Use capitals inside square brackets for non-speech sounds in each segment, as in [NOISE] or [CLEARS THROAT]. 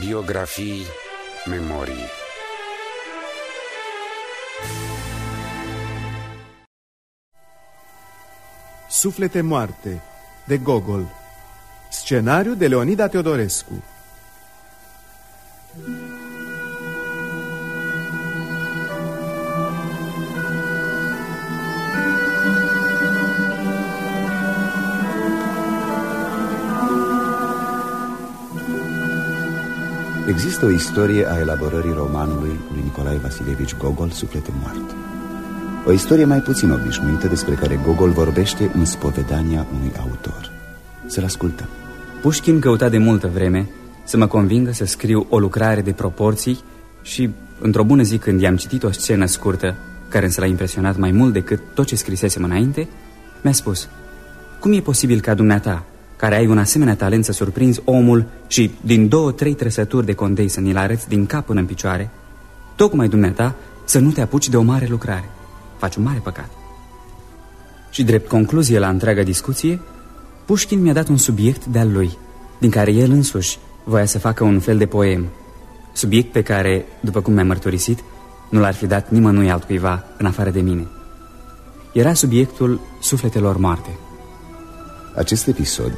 Biografii, memorii. Suflete moarte de Gogol. Scenariu de Leonida Teodorescu Există o istorie a elaborării romanului lui Nicolae Vasilievici Gogol, Suflete moarte. O istorie mai puțin obișnuită despre care Gogol vorbește în spovedania unui autor. Să-l ascultăm. Pușkin căuta de multă vreme să mă convingă să scriu o lucrare de proporții și, într-o bună zi când i-am citit o scenă scurtă, care însă l-a impresionat mai mult decât tot ce scrisesem înainte, mi-a spus Cum e posibil ca dumneata, care ai un asemenea talent să surprinzi omul și din două, trei trăsături de condei să ni-l arăți din cap până în picioare, tocmai dumneata să nu te apuci de o mare lucrare. Faci un mare păcat. Și drept concluzie la întreaga discuție, Pușkin mi-a dat un subiect de-al lui, din care el însuși voia să facă un fel de poem. Subiect pe care, după cum mi-a mărturisit, nu l-ar fi dat nimănui altcuiva în afară de mine. Era subiectul sufletelor moarte. Acest episod,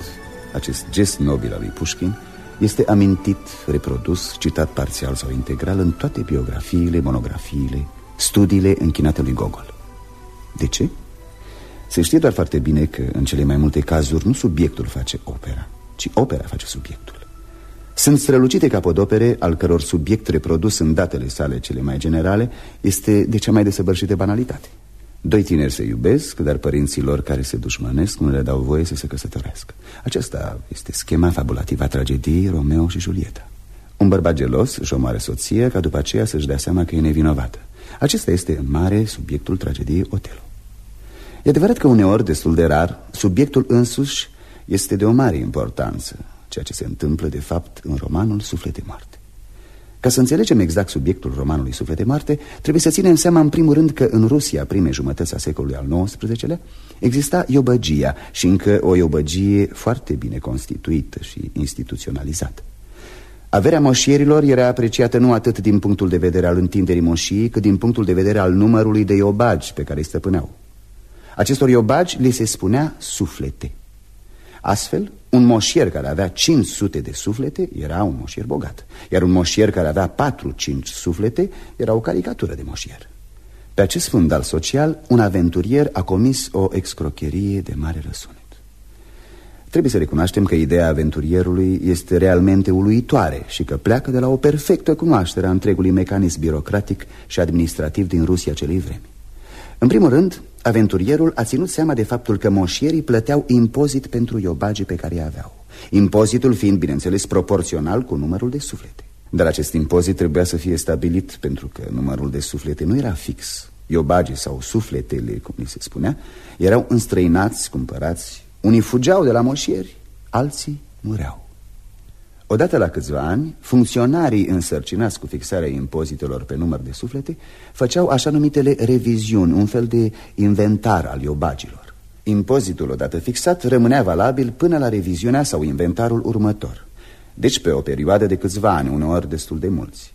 acest gest nobil al lui Pușkin, este amintit, reprodus, citat parțial sau integral în toate biografiile, monografiile, studiile închinate lui Gogol. De ce? Se știe doar foarte bine că, în cele mai multe cazuri, nu subiectul face opera, ci opera face subiectul. Sunt strălucite capodopere al căror subiect reprodus în datele sale cele mai generale este de cea mai desăvârșită banalitate. Doi tineri se iubesc, dar părinții lor care se dușmănesc nu le dau voie să se căsătorească. Aceasta este schema fabulativă a tragediei Romeo și Julieta. Un bărbat gelos își omoară soție ca după aceea să-și dea seama că e nevinovată. Acesta este în mare subiectul tragediei Otelo. E adevărat că uneori, destul de rar, subiectul însuși este de o mare importanță, ceea ce se întâmplă de fapt în romanul Suflete moarte. Ca să înțelegem exact subiectul romanului Suflete Marte, trebuie să ținem seama în primul rând că în Rusia, prime jumătăți a secolului al XIX-lea, exista iobăgia și încă o iobăgie foarte bine constituită și instituționalizată. Averea moșierilor era apreciată nu atât din punctul de vedere al întinderii moșiei, cât din punctul de vedere al numărului de iobagi pe care îi stăpâneau. Acestor iobagi li se spunea suflete. Astfel, un moșier care avea 500 de suflete era un moșier bogat Iar un moșier care avea 4-5 suflete era o caricatură de moșier Pe acest fundal social, un aventurier a comis o excrocherie de mare răsunet Trebuie să recunoaștem că ideea aventurierului este realmente uluitoare și că pleacă de la o perfectă cunoaștere a întregului mecanism birocratic și administrativ din Rusia celei vremi. În primul rând, aventurierul a ținut seama de faptul că moșierii plăteau impozit pentru iobagii pe care îi aveau. Impozitul fiind, bineînțeles, proporțional cu numărul de suflete. Dar acest impozit trebuia să fie stabilit pentru că numărul de suflete nu era fix. Iobagii sau sufletele, cum li se spunea, erau înstrăinați, cumpărați. Unii fugeau de la moșieri, alții mureau Odată la câțiva ani, funcționarii însărcinați cu fixarea impozitelor pe număr de suflete făceau așa numitele reviziuni, un fel de inventar al iobagilor. Impozitul odată fixat rămânea valabil până la reviziunea sau inventarul următor. Deci pe o perioadă de câțiva ani, uneori destul de mulți.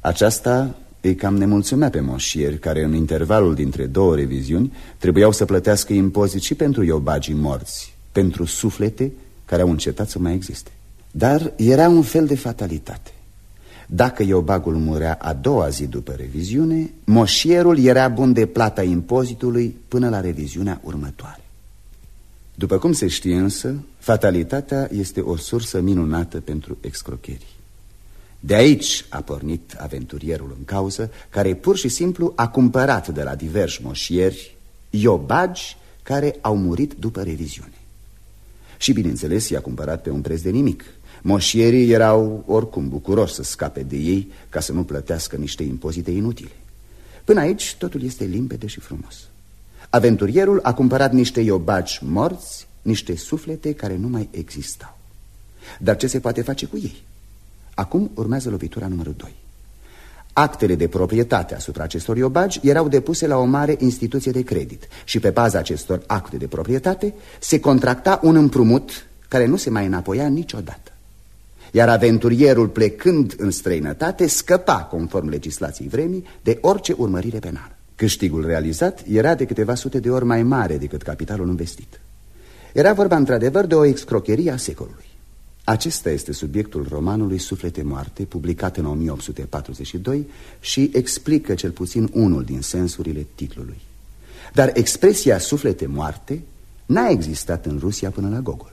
Aceasta îi cam nemulțumea pe moșieri care în intervalul dintre două reviziuni trebuiau să plătească impozit și pentru iobagii morți, pentru suflete care au încetat să mai existe. Dar era un fel de fatalitate. Dacă Iobagul murea a doua zi după reviziune Moșierul era bun de plata impozitului până la reviziunea următoare. După cum se știe însă, fatalitatea este o sursă minunată pentru excrocherii. De aici a pornit aventurierul în cauză, care pur și simplu a cumpărat de la diversi moșieri iobagi care au murit după reviziune. Și bineînțeles i-a cumpărat pe un preț de nimic, Moșierii erau oricum bucuroși să scape de ei ca să nu plătească niște impozite inutile. Până aici totul este limpede și frumos. Aventurierul a cumpărat niște iobaci morți, niște suflete care nu mai existau. Dar ce se poate face cu ei? Acum urmează lovitura numărul 2. Actele de proprietate asupra acestor iobagi erau depuse la o mare instituție de credit și pe baza acestor acte de proprietate se contracta un împrumut care nu se mai înapoia niciodată. Iar aventurierul plecând în străinătate scăpa, conform legislației vremii, de orice urmărire penală. Câștigul realizat era de câteva sute de ori mai mare decât capitalul investit. Era vorba într-adevăr de o excrocherie a secolului. Acesta este subiectul romanului Suflete moarte, publicat în 1842 și explică cel puțin unul din sensurile titlului. Dar expresia suflete moarte n-a existat în Rusia până la Gogol.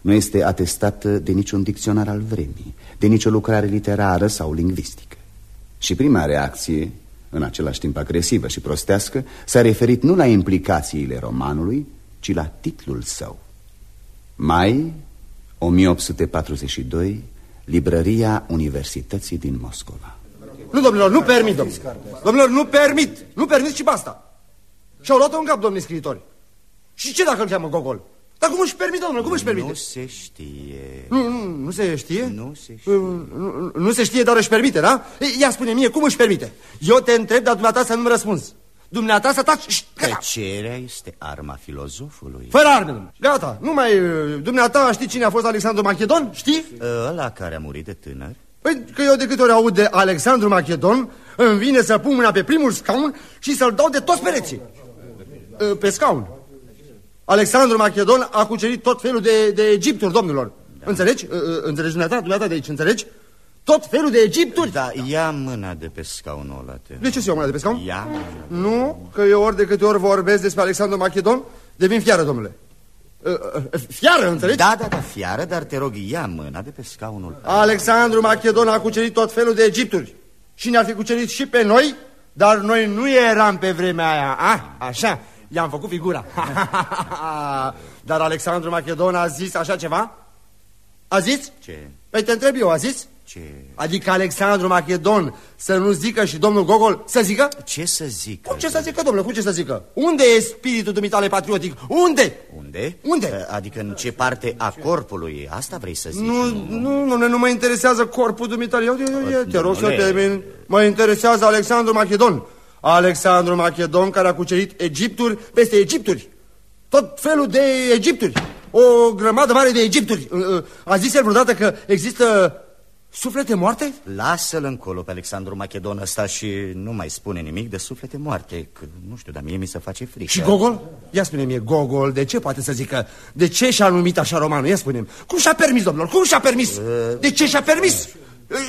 Nu este atestată de niciun dicționar al vremii, de nicio lucrare literară sau lingvistică. Și prima reacție, în același timp agresivă și prostească, s-a referit nu la implicațiile romanului, ci la titlul său. Mai 1842, Librăria Universității din Moscova. Nu, domnilor, nu permit, domnilor. Domnilor, nu permit. Nu permit și basta. Și-au luat-o în cap, domnii scriitori. Și ce dacă îl cheamă Gogol? Dar cum își permite, domnule, cum își permite? Nu se știe. Nu, nu, nu se știe? Nu se știe. Nu, nu se știe, dar își permite, da? Ia spune mie, cum își permite? Eu te întreb, dar dumneata să nu-mi răspunzi. Dumneata să taci... Tăcerea este arma filozofului. Fără arme, domnule. Gata, nu mai... Dumneata știi cine a fost Alexandru Macedon? Știi? Ăla care a murit de tânăr? Păi că eu de câte ori aud de Alexandru Macedon, îmi vine să pun mâna pe primul scaun și să-l dau de toți pereții. Pe scaun. Alexandru Macedon a cucerit tot felul de, de Egipturi, domnilor. Da. Înțelegi? Înțelegi dumneata? Dumneata de aici, înțelegi? Tot felul de Egipturi. Da, ia mâna de pe scaunul ăla. Te... De ce să iau mâna de pe scaun? Ia Nu, că eu ori de câte ori vorbesc despre Alexandru Macedon, devin fiară, domnule. Fiară, înțelegi? Da, da, da, fiară, dar te rog, ia mâna de pe scaunul Alexandru Macedon a cucerit tot felul de Egipturi. Și ne-ar fi cucerit și pe noi, dar noi nu eram pe vremea aia. A? Așa, i-am făcut figura. [LAUGHS] dar Alexandru Macedon a zis așa ceva? A zis? Ce? Păi te întreb eu, a zis? Ce? Adică Alexandru Macedon să nu zică și domnul Gogol să zică? Ce să zică? Cum ce să zică, domnule, cum ce să zică? Unde e spiritul dumitale patriotic? Unde? Unde? Unde? Adică în ce parte a corpului? Asta vrei să zici? Nu, nu, nu, nu, nu mă interesează corpul dumitale. Eu, eu, eu, te rog să te... Mă interesează Alexandru Macedon. Alexandru Macedon care a cucerit Egipturi peste Egipturi. Tot felul de Egipturi. O grămadă mare de Egipturi. A zis el vreodată că există Suflete moarte? Lasă-l încolo pe Alexandru Macedon ăsta și nu mai spune nimic de suflete moarte că, Nu știu, dar mie mi se face frică Și Gogol? Ia spune mie, Gogol, de ce poate să zică? De ce și-a numit așa romanul? Ia spune -mi. Cum și-a permis, domnilor? Cum și-a permis? Uh... De ce și-a permis?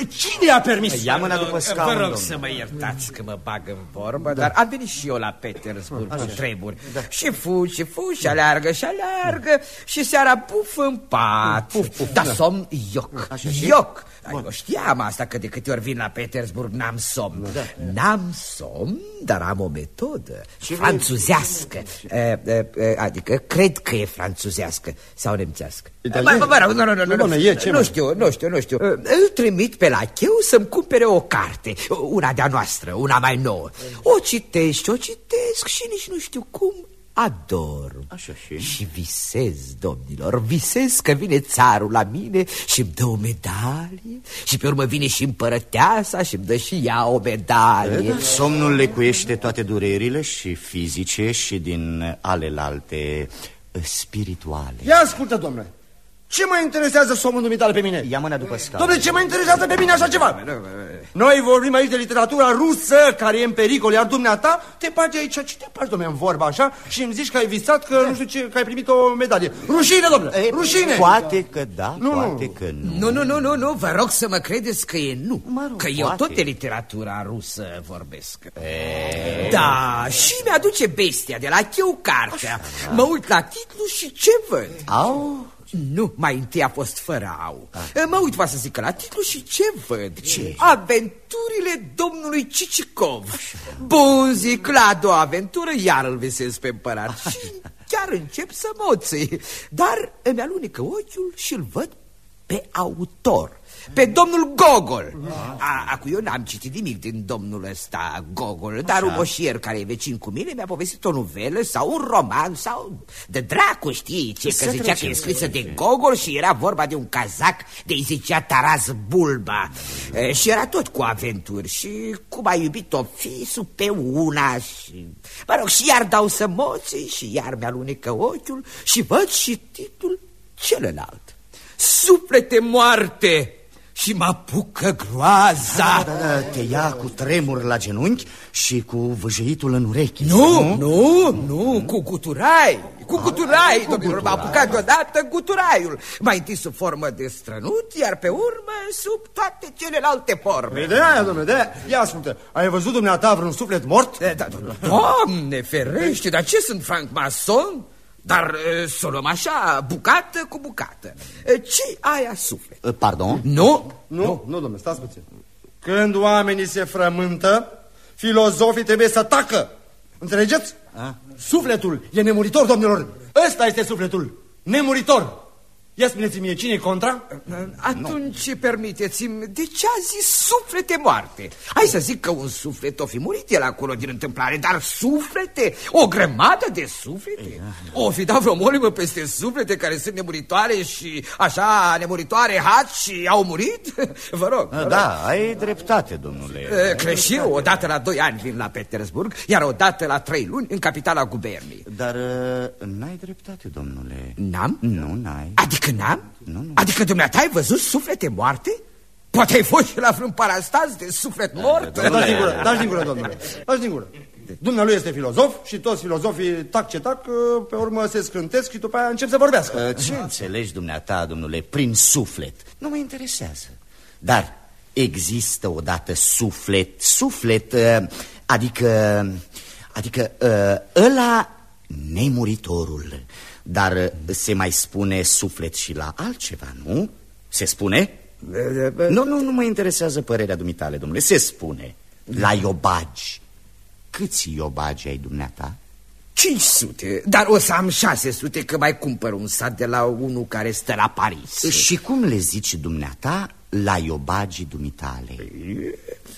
Cine a permis? Ia mâna după scaun, Vă rog domnule. să mă iertați că mă bag în vorbă, da. dar am venit și eu la Petersburg cu treburi. Da. Și fu, și fu, și aleargă, și aleargă, și seara puf în pat. Puf, puf, dar da. somn ioc, Așa, ioc. Bun. Eu știam asta că de câte ori vin la Petersburg n-am somn. Da. N-am somn, dar am o metodă și franțuzească. E, e, adică cred că e franțuzească sau nemțească. Bă, bă, bă, nu, nu, nu, nu, nu, e, ce nu știu, nu știu, nu știu. Îl trimit pe la cheu să-mi cumpere o carte, una de-a noastră, una mai nouă. O citesc, o citesc și nici nu știu cum ador. Așa și? Și visez, domnilor, visez că vine țarul la mine și îmi dă o medalie și pe urmă vine și împărăteasa și îmi dă și ea o medalie. Somnul lecuiește toate durerile și fizice și din alelalte eh, spirituale. Ia ascultă, domnule. Ce mă interesează somnul dumitale pe mine? Ia mâna după scaun. Domnule, ce mă interesează pe mine așa ceva? Noi vorbim aici de literatura rusă care e în pericol, iar dumneata te bagi aici, ce te bagi, domnule, în vorba așa și îmi zici că ai visat că nu știu ce, că ai primit o medalie. Rușine, domnule, E, rușine! Poate că da, Nu, nu. poate că nu. Nu, nu, nu, nu, nu, vă rog să mă credeți că e nu Mă rog, Că eu poate. tot de literatura rusă vorbesc Da, și mi-aduce bestia de la cheu cartea Mă uit la titlu și ce văd? Au? Nu, mai întâi a fost fără au. Mă uit, va să zic, la titlu și ce văd? Ce? Aventurile domnului Cicicov. Bun, zic, la a doua aventură iar îl vesez pe împărat. Și chiar încep să moței Dar îmi alunecă ochiul și îl văd pe autor pe domnul Gogol. A, Acum eu n-am citit nimic din domnul ăsta Gogol Dar un moșier care e vecin cu mine mi-a povestit o novelă sau un roman Sau de dracu știi ce Că zicea că e scrisă de Gogol și era vorba de un cazac de îi zicea Taras Bulba. E, Și era tot cu aventuri Și cum a iubit-o fisul pe una și... Mă rog, și iar dau să moții și iar mi-alunecă ochiul Și văd și titlul celălalt. Suflete moarte! Și mă apucă groaza. Da, da, da, te ia cu tremur la genunchi și cu văjăitul în urechi. Nu, nu, nu, cu guturai, cu guturai, domnilor, m-a apucat deodată guturaiul. Mai întâi sub formă de strănut, iar pe urmă sub toate celelalte forme. De aia, domnule, de aia. Ia ascultă, ai văzut dumneata vreun suflet mort? Da, da, doamne, ferește, dar ce sunt Frank Mason? Dar să o luăm așa, bucată cu bucată. ce aia suflet? Pardon? Nu? Nu, nu, nu domnule, stați puțin. Când oamenii se frământă, filozofii trebuie să tacă. Înțelegeți? A? Sufletul e nemuritor, domnilor. Ăsta este sufletul. Nemuritor. Ia spuneți-mi mie, cine e contra? Atunci nu. permiteți-mi, de ce a zis suflete moarte? Hai să zic că un suflet o fi murit el acolo din întâmplare, dar suflete, o grămadă de suflete. O fi dat vreo molimă peste suflete care sunt nemuritoare și așa nemuritoare hați și au murit? [LAUGHS] Vă rog. Vă da, rog. ai dreptate, domnule. Crești eu, odată la doi ani vin la Petersburg, iar odată la trei luni în capitala gubernii. Dar n-ai dreptate, domnule. N-am? Nu, n-ai. Adică n-am? Nu, nu. Adică dumneata ai văzut suflete moarte? Poate ai fost și la vreun parastaz de suflet mort? Dați din gură, dați din gură, domnule. Dați din gură. Dumnealui este filozof și toți filozofii tac ce tac, pe urmă se scântesc și după aia încep să vorbească. Ce înțelegi dumneata, domnule, prin suflet? Nu mă interesează. Dar există odată suflet, suflet, adică, adică ăla nemuritorul, dar se mai spune suflet și la altceva, nu? Se spune? Nu, nu, nu mă interesează părerea dumitale, domnule. Se spune la iobagi. Câți iobagi ai dumneata? 500, dar o să am 600 că mai cumpăr un sat de la unul care stă la Paris. Și cum le zici dumneata la iobagii dumitale?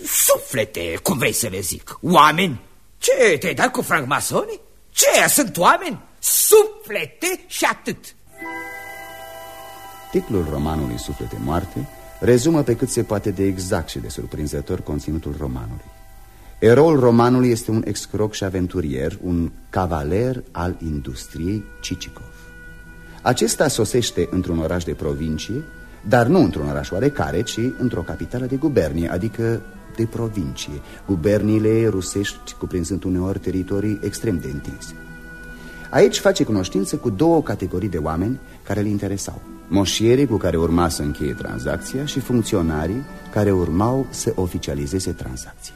Suflete, cum vrei să le zic. Oameni? Ce, te-ai dat cu francmasoni? Ce, sunt oameni? Suflete și atât. Titlul romanului Suflete moarte rezumă pe cât se poate de exact și de surprinzător conținutul romanului. Eroul romanului este un excroc și aventurier, un cavaler al industriei Cicicov. Acesta sosește într-un oraș de provincie, dar nu într-un oraș oarecare, ci într-o capitală de gubernie, adică de provincie, guberniile rusești cuprinzând uneori teritorii extrem de întinse. Aici face cunoștință cu două categorii de oameni care îl interesau. Moșierii cu care urma să încheie tranzacția și funcționarii care urmau să oficializeze tranzacția.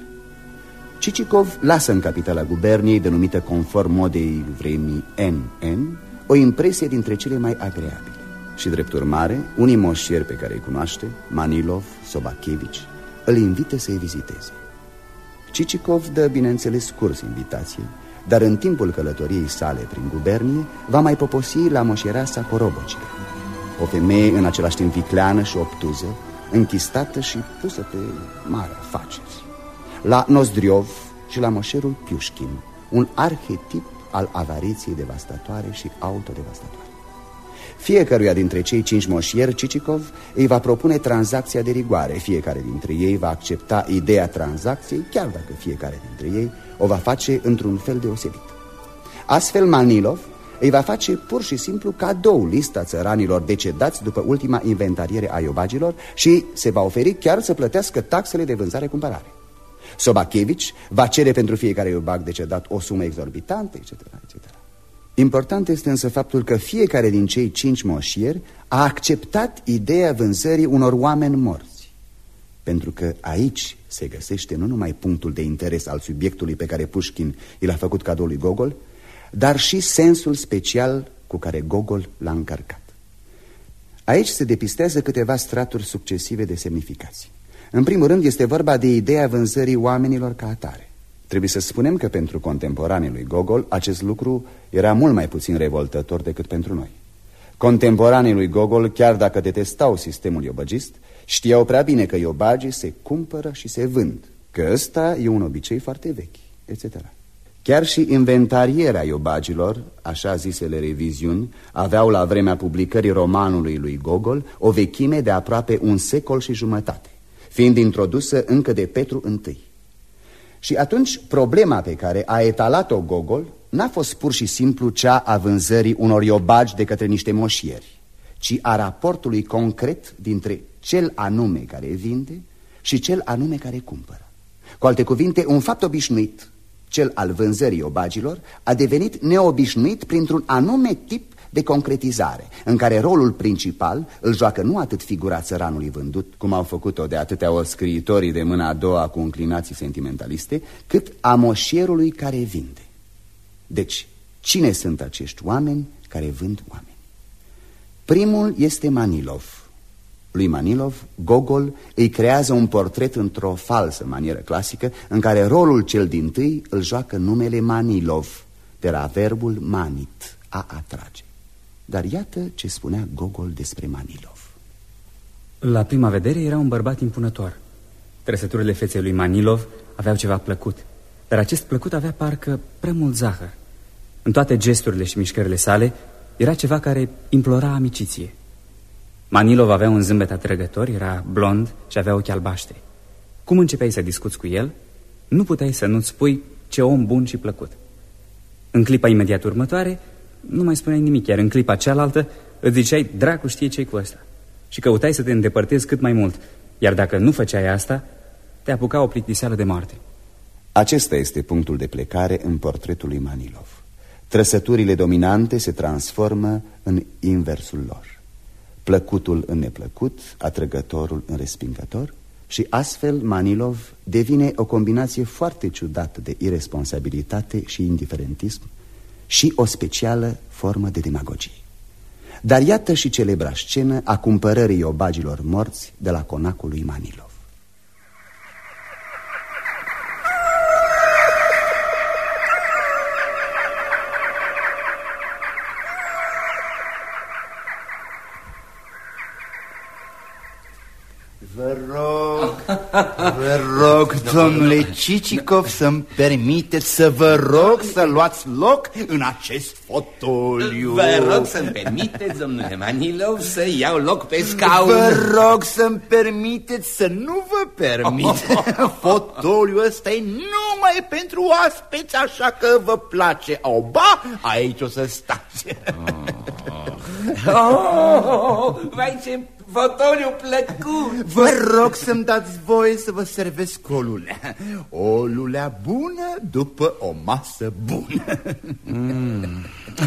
Cicicov lasă în capitala guberniei, denumită conform modei vremii NN, o impresie dintre cele mai agreabile. Și drept urmare, unii moșieri pe care îi cunoaște, Manilov, Sobachevici, îl invită să-i viziteze. Cicicov dă, bineînțeles, curs invitației, dar în timpul călătoriei sale prin gubernie va mai poposi la moșiereasa Corobocile. O femeie în același timp vicleană și obtuză, închistată și pusă pe mare afaceri. La Nozdriov și la moșerul Piușkin, un arhetip al avariției devastatoare și autodevastatoare. Fiecăruia dintre cei cinci moșieri, Cicicov îi va propune tranzacția de rigoare. Fiecare dintre ei va accepta ideea tranzacției, chiar dacă fiecare dintre ei o va face într-un fel deosebit. Astfel, Manilov îi va face pur și simplu cadou lista țăranilor decedați după ultima inventariere a iobagilor și se va oferi chiar să plătească taxele de vânzare-cumpărare. Sobachevici va cere pentru fiecare iobag decedat o sumă exorbitantă, etc., etc. Important este însă faptul că fiecare din cei cinci moșieri a acceptat ideea vânzării unor oameni morți. Pentru că aici se găsește nu numai punctul de interes al subiectului pe care Pușkin i l-a făcut cadou lui Gogol, dar și sensul special cu care Gogol l-a încărcat. Aici se depistează câteva straturi succesive de semnificații. În primul rând este vorba de ideea vânzării oamenilor ca atare. Trebuie să spunem că pentru contemporanii lui Gogol acest lucru era mult mai puțin revoltător decât pentru noi. Contemporanii lui Gogol, chiar dacă detestau sistemul iobăgist, știau prea bine că iobagii se cumpără și se vând, că ăsta e un obicei foarte vechi, etc. Chiar și inventarierea iobagilor, așa zisele reviziuni, aveau la vremea publicării romanului lui Gogol o vechime de aproape un secol și jumătate, fiind introdusă încă de Petru I. Și atunci problema pe care a etalat-o Gogol n-a fost pur și simplu cea a vânzării unor iobagi de către niște moșieri, ci a raportului concret dintre cel anume care vinde și cel anume care cumpără. Cu alte cuvinte, un fapt obișnuit, cel al vânzării obagilor, a devenit neobișnuit printr-un anume tip de concretizare, în care rolul principal îl joacă nu atât figura țăranului vândut, cum au făcut-o de atâtea ori scriitorii de mâna a doua cu înclinații sentimentaliste, cât a moșierului care vinde. Deci, cine sunt acești oameni care vând oameni? Primul este Manilov. Lui Manilov, Gogol îi creează un portret într-o falsă manieră clasică, în care rolul cel din tâi îl joacă numele Manilov, de la verbul manit, a atrage. Dar iată ce spunea Gogol despre Manilov. La prima vedere era un bărbat impunător. Trăsăturile feței lui Manilov aveau ceva plăcut, dar acest plăcut avea parcă prea mult zahăr. În toate gesturile și mișcările sale era ceva care implora amiciție. Manilov avea un zâmbet atrăgător, era blond și avea ochi albaștri. Cum începeai să discuți cu el, nu puteai să nu-ți spui ce om bun și plăcut. În clipa imediat următoare, nu mai spuneai nimic, iar în clipa cealaltă îți ziceai, dracu știe ce cu ăsta. Și căutai să te îndepărtezi cât mai mult, iar dacă nu făceai asta, te apuca o plictiseală de moarte. Acesta este punctul de plecare în portretul lui Manilov. Trăsăturile dominante se transformă în inversul lor. Plăcutul în neplăcut, atrăgătorul în respingător și astfel Manilov devine o combinație foarte ciudată de irresponsabilitate și indiferentism și o specială formă de demagogie. Dar iată și celebra scenă a cumpărării obagilor morți de la conacul lui Manilov. Vă rog, vă rog, domnule Cicicov, să-mi permiteți să vă rog să luați loc în acest fotoliu. Vă rog să-mi permiteți, domnule Manilov, să iau loc pe scaun. Vă rog să-mi permiteți să nu vă permit. Fotoliul ăsta e numai pentru oaspeți, așa că vă place. O, ba, aici o să stați. Oh, oh, oh, vai ce fotoliu plăcut! Vă rog să-mi dați voie să vă servesc o lulea. O lulea bună după o masă bună. Mm.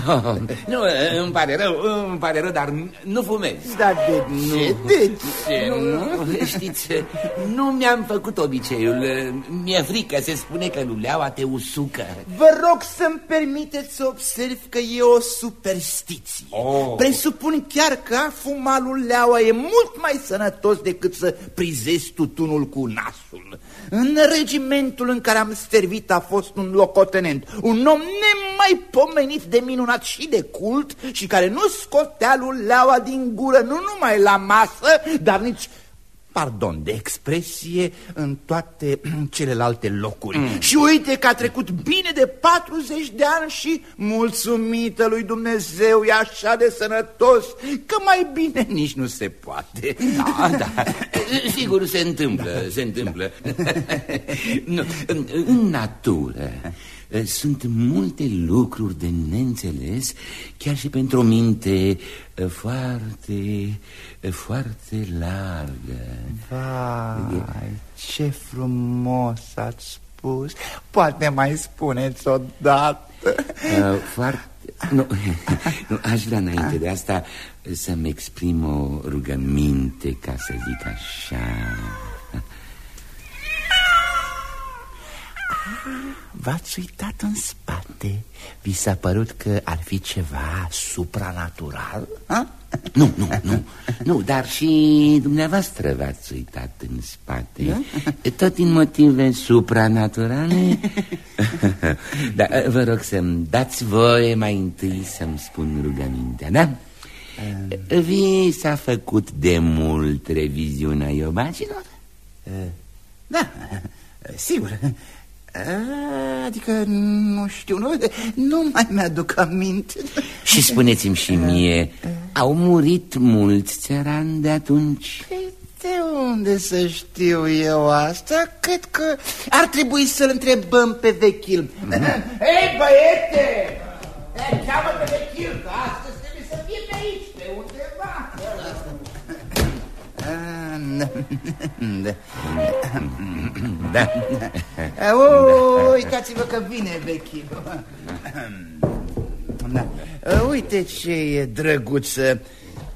Oh, [LAUGHS] nu, îmi pare rău, îmi pare rău, dar nu fumez. Dar de ce? Nu. De ce? Nu, nu? Știți, nu mi-am făcut obiceiul. Mi-e frică, se spune că luleaua te usucă. Vă rog să-mi permiteți să observ că e o superstiție. Oh. Presupun chiar că a fuma luleaua e mult mai sănătos decât să prizezi tutunul cu nasul. În regimentul în care am servit a fost un locotenent, un om nemaipomenit de minunat și de cult și care nu scotea luleaua din gură nu numai la masă, dar nici pardon de expresie, în toate celelalte locuri. Mm. Și uite că a trecut bine de 40 de ani și mulțumită lui Dumnezeu e așa de sănătos că mai bine nici nu se poate. Da, da, sigur se întâmplă, da. se întâmplă. [LAUGHS] nu, în, în natură Eh, sunt multe lucruri de neînțeles, chiar și pentru o minte eh, foarte, eh, foarte largă. Vai, ce frumos ați spus! Poate mai spuneți odată. Foarte... Nu, [LAUGHS] nu, aș vrea înainte de asta să-mi exprim o rugăminte, ca să zic așa... V-ați uitat în spate Vi s-a părut că ar fi ceva supranatural? Ha? Nu, nu, nu, nu, dar și dumneavoastră v-ați uitat în spate da? Tot din motive supranaturale [LAUGHS] Dar vă rog să-mi dați voie mai întâi să-mi spun rugămintea, da? Um... Vi s-a făcut de mult reviziunea iobacilor? Uh, da, sigur Adică, nu știu, nu, nu mai mi-aduc aminte Și spuneți-mi și mie, au murit mulți țărani de atunci? Păi, de unde să știu eu asta? Cred că ar trebui să-l întrebăm pe vechil mm -hmm. Hei, băiete! Cheamă pe vechil, [LAUGHS] Da. Da. Uitați-vă că vine vechii. [LAUGHS] Da. Uite ce e drăguță.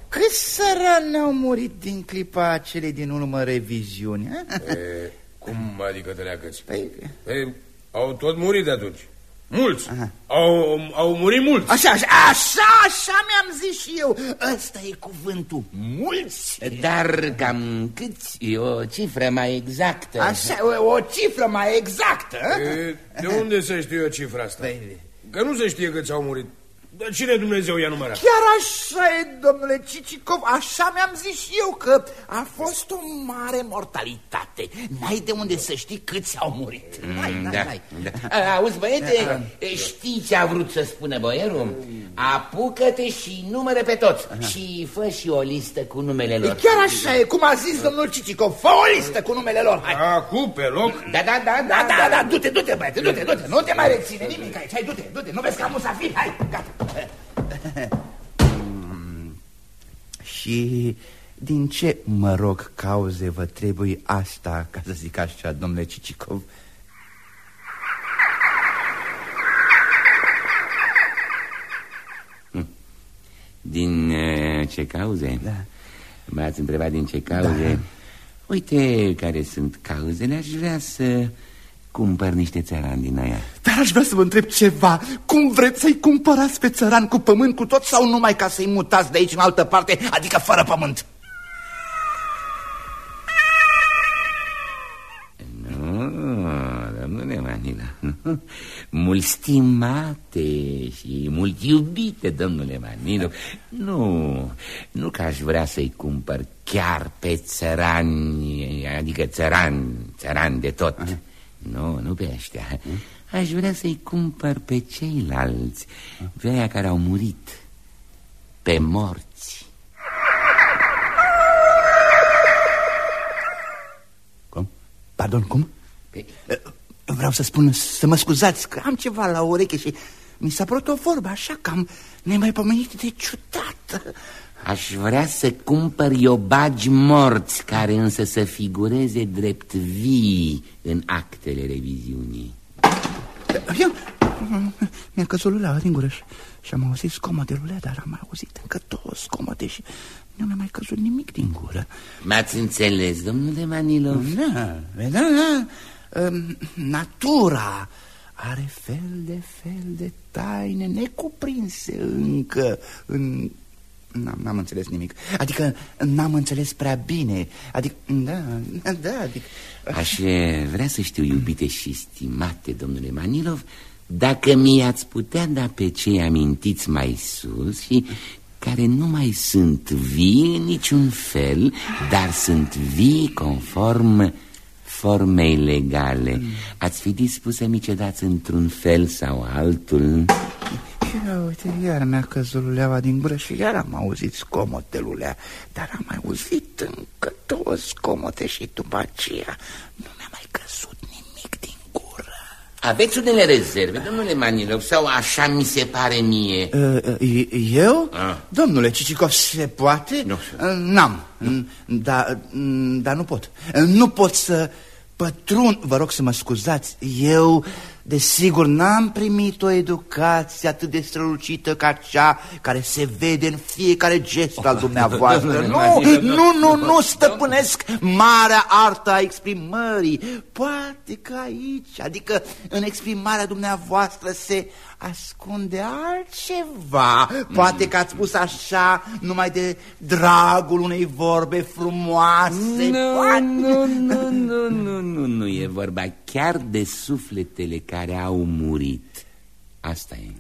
Câți sărani au murit din clipa acele din urmă reviziuni? E, cum adică te leagăți? Păi... Păi, au tot murit de atunci. Mulți. Au, au murit mulți. Așa, așa, așa, așa mi-am zis și eu. Ăsta e cuvântul, mulți. Dar cam câți? E o cifră mai exactă. Așa, o, o cifră mai exactă. E, de unde să știu eu cifra asta? Păi... Că nu se știe câți au murit. Dar cine Dumnezeu i-a numărat? Chiar așa e, domnule Cicicov, așa mi-am zis și eu că a fost o mare mortalitate. N-ai de unde să știi câți au murit. N-ai, Mm, n-ai, da, n-ai. da. Auzi, băiete, știi ce a vrut să spună boierul? Apucă-te și numără pe toți și fă și o listă cu numele E lor. chiar așa e, cum a zis domnul Cicicov, fă o listă cu numele lor. Hai. Acum, pe loc? Da, da, da, Da, da, da, du-te, du-te, băiete, du-te, du-te, nu te mai reține nimic aici, hai, du-te, du-te, nu vezi că am musafir, hai, gata. Și din ce, mă rog, cauze vă trebuie asta, ca să zic așa, domnule Cicicov? Din uh, ce cauze? Da. M-ați întrebat din ce cauze? Da. Uite care sunt cauzele, aș vrea să cumpăr niște țărani din aia. Dar aș vrea să vă întreb ceva. Cum vreți să-i cumpărați pe țăran cu pământ cu tot sau numai ca să-i mutați de aici în altă parte, adică fără pământ? Nu, domnule Manila, nu. Mult stimate și mult iubite, domnule Manilo Nu, nu că aș vrea să-i cumpăr chiar pe țărani, adică țărani, țărani de tot Aha. Nu, nu pe ăștia Aș vrea să-i cumpăr pe ceilalți Pe aia care au murit Pe morți Cum? Pardon, cum? Pe... Vreau să spun, să mă scuzați, că am ceva la ureche și mi s-a părut o vorbă așa cam nemaipomenit de ciudată. Aș vrea să cumpăr iobagi morți Care însă să figureze drept vii În actele reviziunii Eu, mi-a căzut luleaua din gură și, și am auzit scomode lulea, dar am mai auzit încă două scomode și nu mi-a mai căzut nimic din gură. M-ați înțeles, domnule Manilov? Da, da, da. Um, Natura are fel de fel de taine necuprinse încă în... N-am înțeles nimic. Adică n-am înțeles prea bine. Adică, da, da, adică... Aș vrea să știu, iubite și stimate, domnule Manilov, dacă mi-ați putea da pe cei amintiți mai sus și care nu mai sunt vii în niciun fel, dar sunt vii conform formei legale. Ați fi dispus să mi cedați într-un fel sau altul? Ia uite, iar mi-a căzut luleaua din gură și iar am auzit scomote lulea Dar am mai auzit încă două scomote și după aceea nu mi-a mai căzut nimic din gură Aveți unele rezerve, domnule Manilov, sau așa mi se pare mie? Uh, eu? Ah. Domnule Cicicov, se poate? Nu. Uh, N-am, dar da, nu pot Nu pot să pătrund, vă rog să mă scuzați Eu, desigur, n-am primit o educație atât de strălucită ca cea care se vede în fiecare gest al dumneavoastră. [LAUGHS] Nu, nu, nu, nu stăpânesc marea artă a exprimării. Poate că aici, adică în exprimarea dumneavoastră se ascunde altceva. Poate că ați spus așa numai de dragul unei vorbe frumoase. Nu, Poate... nu, nu, nu, nu, nu, nu e vorba chiar de sufletele care au murit. Asta e.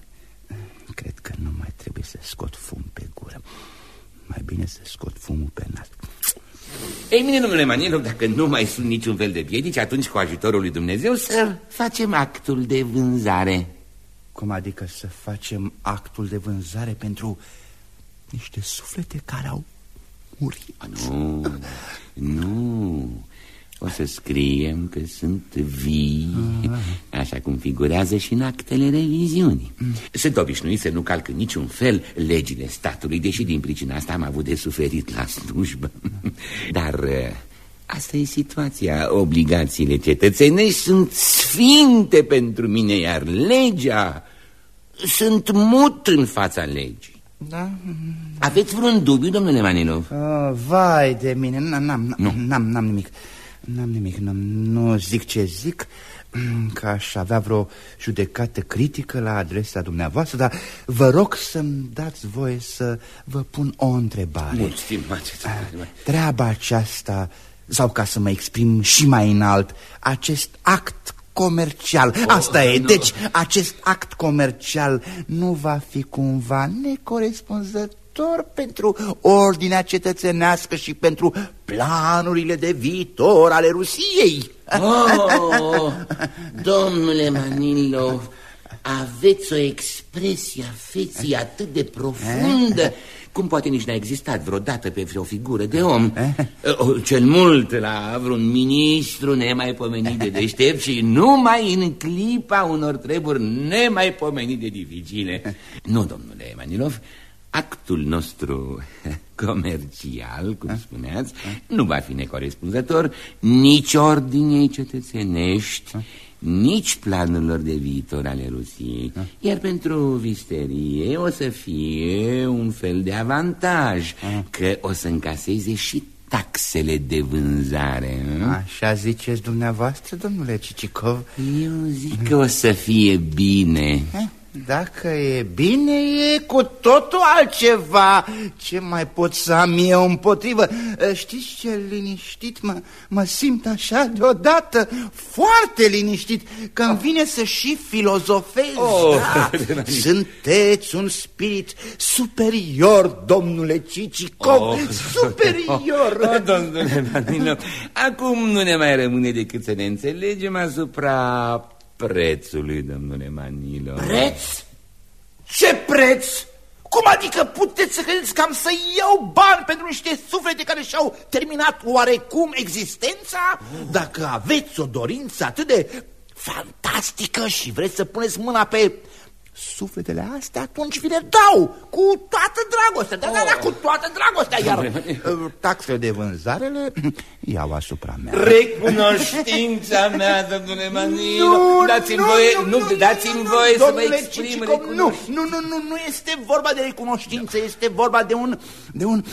Cred că nu mai trebuie să scot fum pe gură Mai bine să scot fumul pe nas Ei bine, domnule Manilov, dacă nu mai sunt niciun fel de piedici, atunci cu ajutorul lui Dumnezeu să facem actul de vânzare. Cum adică să facem actul de vânzare pentru niște suflete care au murit? Nu, nu. O să scriem că sunt vii, așa cum figurează și în actele reviziunii. Sunt obișnuit să nu calc în niciun fel legile statului, deși din pricina asta am avut de suferit la slujbă. [LAUGHS] Dar Asta e situația. Obligațiile cetățenești sunt sfinte pentru mine, iar legea... Sunt mut în fața legii. Da? Aveți vreun dubiu, domnule Manilov? Oh, vai de mine, n-am n-am nimic. N-am nimic, n-am, nu zic ce zic [CLEARS THROAT] Că aș avea vreo judecată critică la adresa dumneavoastră Dar vă rog să-mi dați voie să vă pun o întrebare. Mult stimate Treaba aceasta, sau ca să mă exprim și mai înalt Acest act comercial. Oh, Asta e, nu. deci acest act comercial nu va fi cumva necorespunzător viitor pentru ordinea cetățenească și pentru planurile de viitor ale Rusiei. Oh, domnule Manilov, aveți o expresie a feții atât de profundă. Cum poate nici n-a existat vreodată pe vreo figură de om? Cel mult la vreun ministru nemaipomenit de deștept Și numai în clipa unor treburi nemaipomenit de dificile Nu, domnule Manilov, actul nostru [LAUGHS] comercial, cum spuneați, nu va fi necorespunzător nici ordinei cetățenești, nici planurilor de viitor ale Rusiei. Iar pentru visterie o să fie un fel de avantaj, că o să încaseze și taxele de vânzare. Așa ziceți dumneavoastră, domnule Cicicov? Eu zic că o să fie bine. Dacă e bine, e cu totul altceva. Ce mai pot să am eu împotrivă? Știți ce liniștit mă, mă simt așa deodată? Foarte liniștit. Când vine să și filozofez oh, da. [LAUGHS] Sunteți un spirit superior, domnule Cicicov oh. Superior. [LAUGHS] Oh, Domnule Manino, acum nu ne mai rămâne decât să ne înțelegem asupra prețului, domnule Manilo Preț? Ce preț? Cum adică puteți să credeți că am să iau bani pentru niște suflete care și-au terminat oarecum existența? Dacă aveți o dorință atât de fantastică și vreți să puneți mâna pe sufletele astea, atunci vi le dau cu toată dragostea, da, da, da, cu toată dragostea, iar uh, taxele de vânzare le iau asupra mea. Recunoștința mea, domnule Manilo, dați-mi voie, nu, nu dați-mi voie să mă exprim Nu, nu, nu, nu, nu este vorba de recunoștință, este vorba de un, de un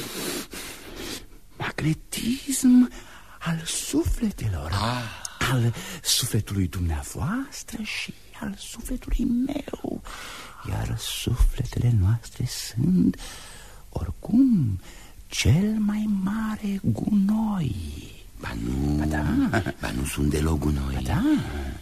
magnetism al sufletelor, ah. al sufletului dumneavoastră și al sufletului meu Iar sufletele noastre sunt, oricum, cel mai mare gunoi Ba nu, ba, da. ba nu sunt deloc gunoi ba da.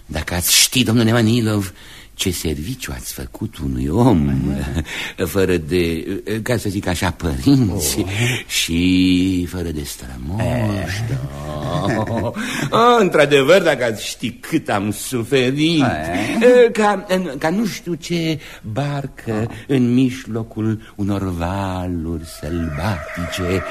Dacă ați ști, domnule Manilov, ce serviciu ați făcut unui om [LAUGHS] Fără de, ca să zic așa, părinți oh. Și fără de strămoși eh. da. oh, [LAUGHS] Într-adevăr, dacă ați ști cât am suferit eh. ca, ca nu știu ce barcă oh. în mijlocul unor valuri sălbatice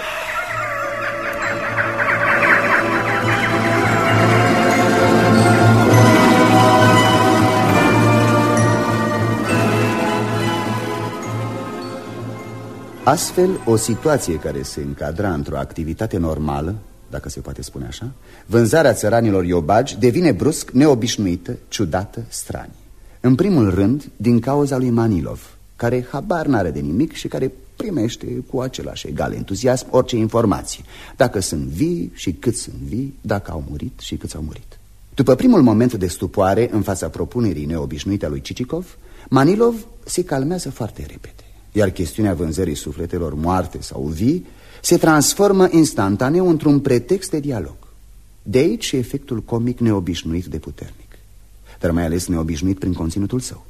Astfel, o situație care se încadra într-o activitate normală, dacă se poate spune așa, vânzarea țăranilor iobagi devine brusc neobișnuită, ciudată, stranie. În primul rând, din cauza lui Manilov, care habar n-are de nimic și care primește cu același egal entuziasm orice informație, dacă sunt vii și cât sunt vii, dacă au murit și câți au murit. După primul moment de stupoare în fața propunerii neobișnuite a lui Cicicov, Manilov se calmează foarte repede iar chestiunea vânzării sufletelor moarte sau vii se transformă instantaneu într-un pretext de dialog. De aici și efectul comic neobișnuit de puternic, dar mai ales neobișnuit prin conținutul său.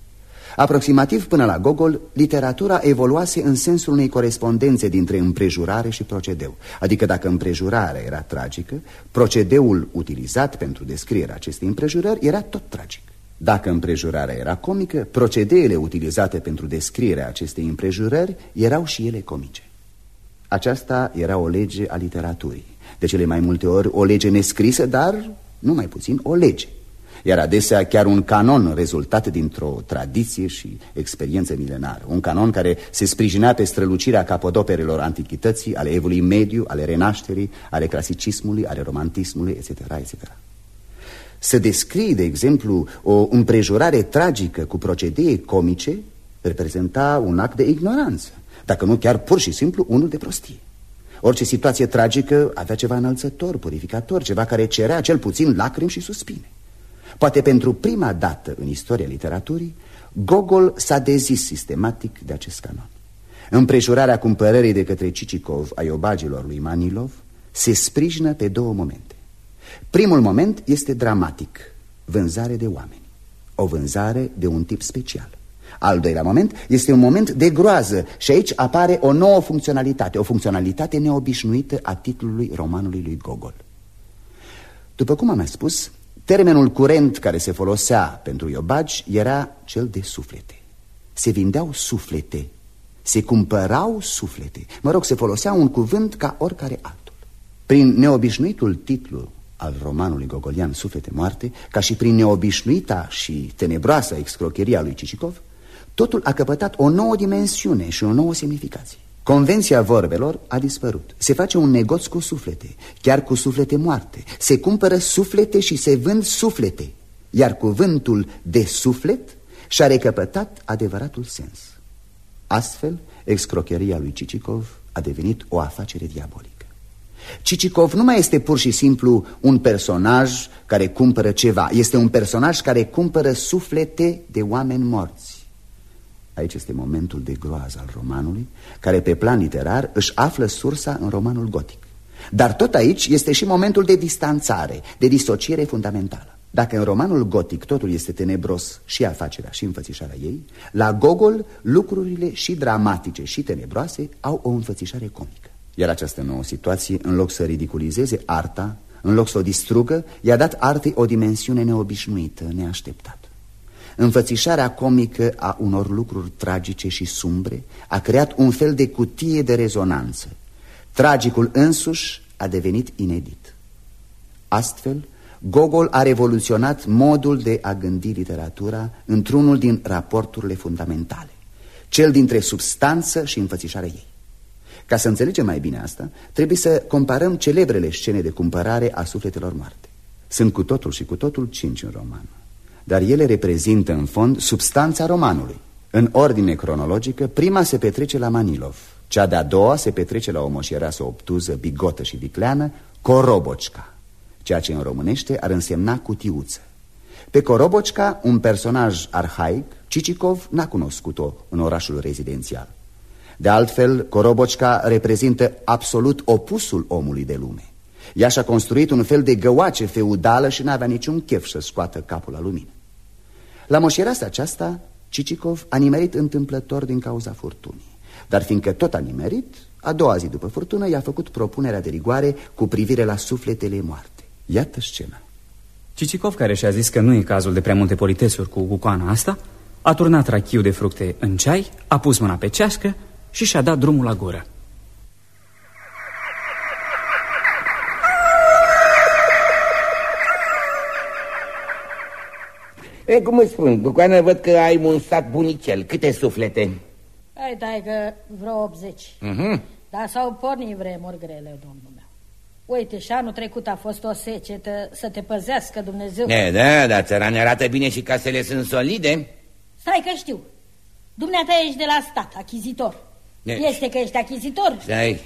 Aproximativ până la Gogol, literatura evoluase în sensul unei corespondențe dintre împrejurare și procedeu. Adică dacă împrejurarea era tragică, procedeul utilizat pentru descrierea acestei împrejurări era tot tragic. Dacă împrejurarea era comică, procedeele utilizate pentru descrierea acestei împrejurări erau și ele comice. Aceasta era o lege a literaturii. De cele mai multe ori o lege nescrisă, dar nu mai puțin o lege. iar adesea chiar un canon rezultat dintr-o tradiție și experiență milenară. Un canon care se sprijinea pe strălucirea capodoperelor antichității, ale evului mediu, ale renașterii, ale clasicismului, ale romantismului, etc., etc. Să descrie, de exemplu, o împrejurare tragică cu procedee comice reprezenta un act de ignoranță, dacă nu chiar pur și simplu unul de prostie. Orice situație tragică avea ceva înălțător, purificator, ceva care cerea cel puțin lacrimi și suspine. Poate pentru prima dată în istoria literaturii, Gogol s-a dezis sistematic de acest canon. Împrejurarea cumpărării de către Cicicov a iobagilor lui Manilov se sprijină pe două momente. Primul moment este dramatic, vânzare de oameni. O vânzare de un tip special. Al doilea moment este un moment de groază și aici apare o nouă funcționalitate, o funcționalitate neobișnuită a titlului romanului lui Gogol. După cum am mai spus, termenul curent care se folosea pentru iobagi era cel de suflete. Se vindeau suflete, se cumpărau suflete. Mă rog, se folosea un cuvânt ca oricare altul. Prin neobișnuitul titlu al romanului gogolian Suflete moarte, ca și prin neobișnuita și tenebroasă excrocheria lui Cicicov, totul a căpătat o nouă dimensiune și o nouă semnificație. Convenția vorbelor a dispărut. Se face un negoț cu suflete, chiar cu suflete moarte. Se cumpără suflete și se vând suflete. Iar cuvântul de suflet și-a recăpătat adevăratul sens. Astfel, excrocheria lui Cicicov a devenit o afacere diabolică. Cicicov nu mai este pur și simplu un personaj care cumpără ceva. Este un personaj care cumpără suflete de oameni morți. Aici este momentul de groază al romanului, care pe plan literar își află sursa în romanul gotic. Dar tot aici este și momentul de distanțare, de disociere fundamentală. Dacă în romanul gotic totul este tenebros și afacerea și înfățișarea ei, la Gogol lucrurile și dramatice și tenebroase au o înfățișare comică. Iar această nouă situație, în loc să ridiculizeze arta, în loc să o distrugă, i-a dat artei o dimensiune neobișnuită, neașteptată. Înfățișarea comică a unor lucruri tragice și sumbre a creat un fel de cutie de rezonanță. Tragicul însuși a devenit inedit. Astfel, Gogol a revoluționat modul de a gândi literatura într-unul din raporturile fundamentale, cel dintre substanță și înfățișarea ei. Ca să înțelegem mai bine asta, trebuie să comparăm celebrele scene de cumpărare a sufletelor moarte. Sunt cu totul și cu totul cinci în roman dar ele reprezintă în fond substanța romanului. În ordine cronologică, prima se petrece la Manilov, cea de-a doua se petrece la o moșiereasă obtuză, bigotă și vicleană, Corobocca, ceea ce în românește ar însemna cutiuță. Pe Corobocca, un personaj arhaic, Cicicov n-a cunoscut-o în orașul rezidențial. De altfel, Corobocca reprezintă absolut opusul omului de lume. Ea și-a construit un fel de găoace feudală și n-avea niciun chef să scoată capul la lumină. La moșiereasa aceasta, Cicicov a nimerit întâmplător din cauza furtunii. Dar fiindcă tot a nimerit, a doua zi după furtună i-a făcut propunerea de rigoare cu privire la sufletele moarte. Iată scena. Cicicov, care și-a zis că nu e cazul de prea multe politesuri cu gucoana asta, a turnat rachiu de fructe în ceai, a pus mâna pe ceașcă și și-a dat drumul la gură. E, cum îți spun, Bucoană, văd că ai un sat bunicel. Câte suflete? Ai, dai că vreo 80. Uh -huh. Dar s-au pornit vremuri grele, domnul meu. Uite, și anul trecut a fost o secetă să te păzească Dumnezeu. E, da, dar țărani arată bine și casele sunt solide. Stai că știu. Dumneata ești de la stat, achizitor. E. Este că ești achizitor? Stai.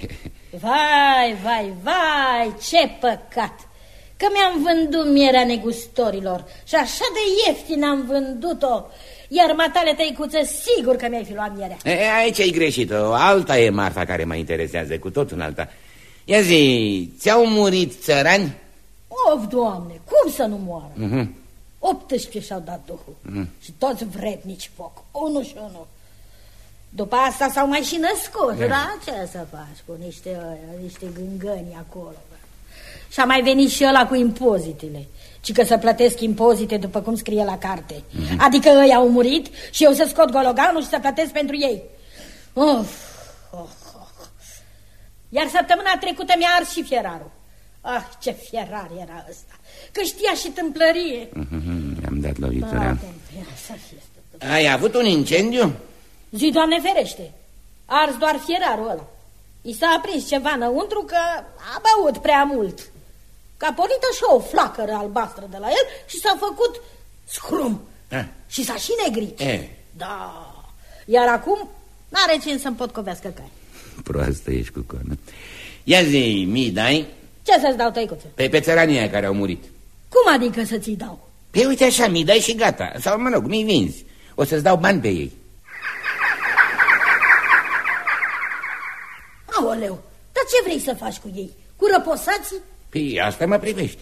Vai, vai, vai, ce păcat. Că mi-am vândut mierea negustorilor și așa de ieftin am vândut-o. Iar matale tăicuță, sigur că mi-ai fi luat mierea. E, aici ai greșit-o. Alta e marfa care mă interesează, cu tot un alta. Ia zi, ți-au murit țărani? Of, doamne, cum să nu moară? Uh mhm. -huh. 18 și-au dat duhul uh mhm. -huh. și toți vrednici foc, unul și unul. După asta s-au mai și născut, yeah. da? Ce să faci cu niște, niște gângăni acolo? Și a mai venit și ăla cu impozitele. Ci că să plătesc impozite după cum scrie la carte. Mm -hmm. Adică ei au murit și eu să scot gologanul și să plătesc pentru ei. Of, of, of. Iar săptămâna trecută mi-a ars și fierarul. Ah, ce fierar era ăsta! Că știa și tâmplărie. Mhm, I-am dat lovitura. Ah, să fie stăpân. Ai avut un incendiu? Zi, Doamne ferește! Ars doar fierarul ăla. I s-a aprins ceva înăuntru că a băut prea mult. Că a pornit așa o flacără albastră de la el și s-a făcut scrum. Ah. Și s-a și negrit. E, Da. Iar acum n-are cine să-mi pot covească cai. proastă ești cu coană. Ia zi, mi dai Ce să-ți dau, tăicuță? pe, pe țăranii aia care au murit. Cum adică să ți dau? Păi uite așa, mi dai și gata. Sau, mă rog, mi vinzi. O să-ți dau bani pe ei. Aoleu, dar ce vrei să faci cu ei? Cu răposații? Păi asta mă privește.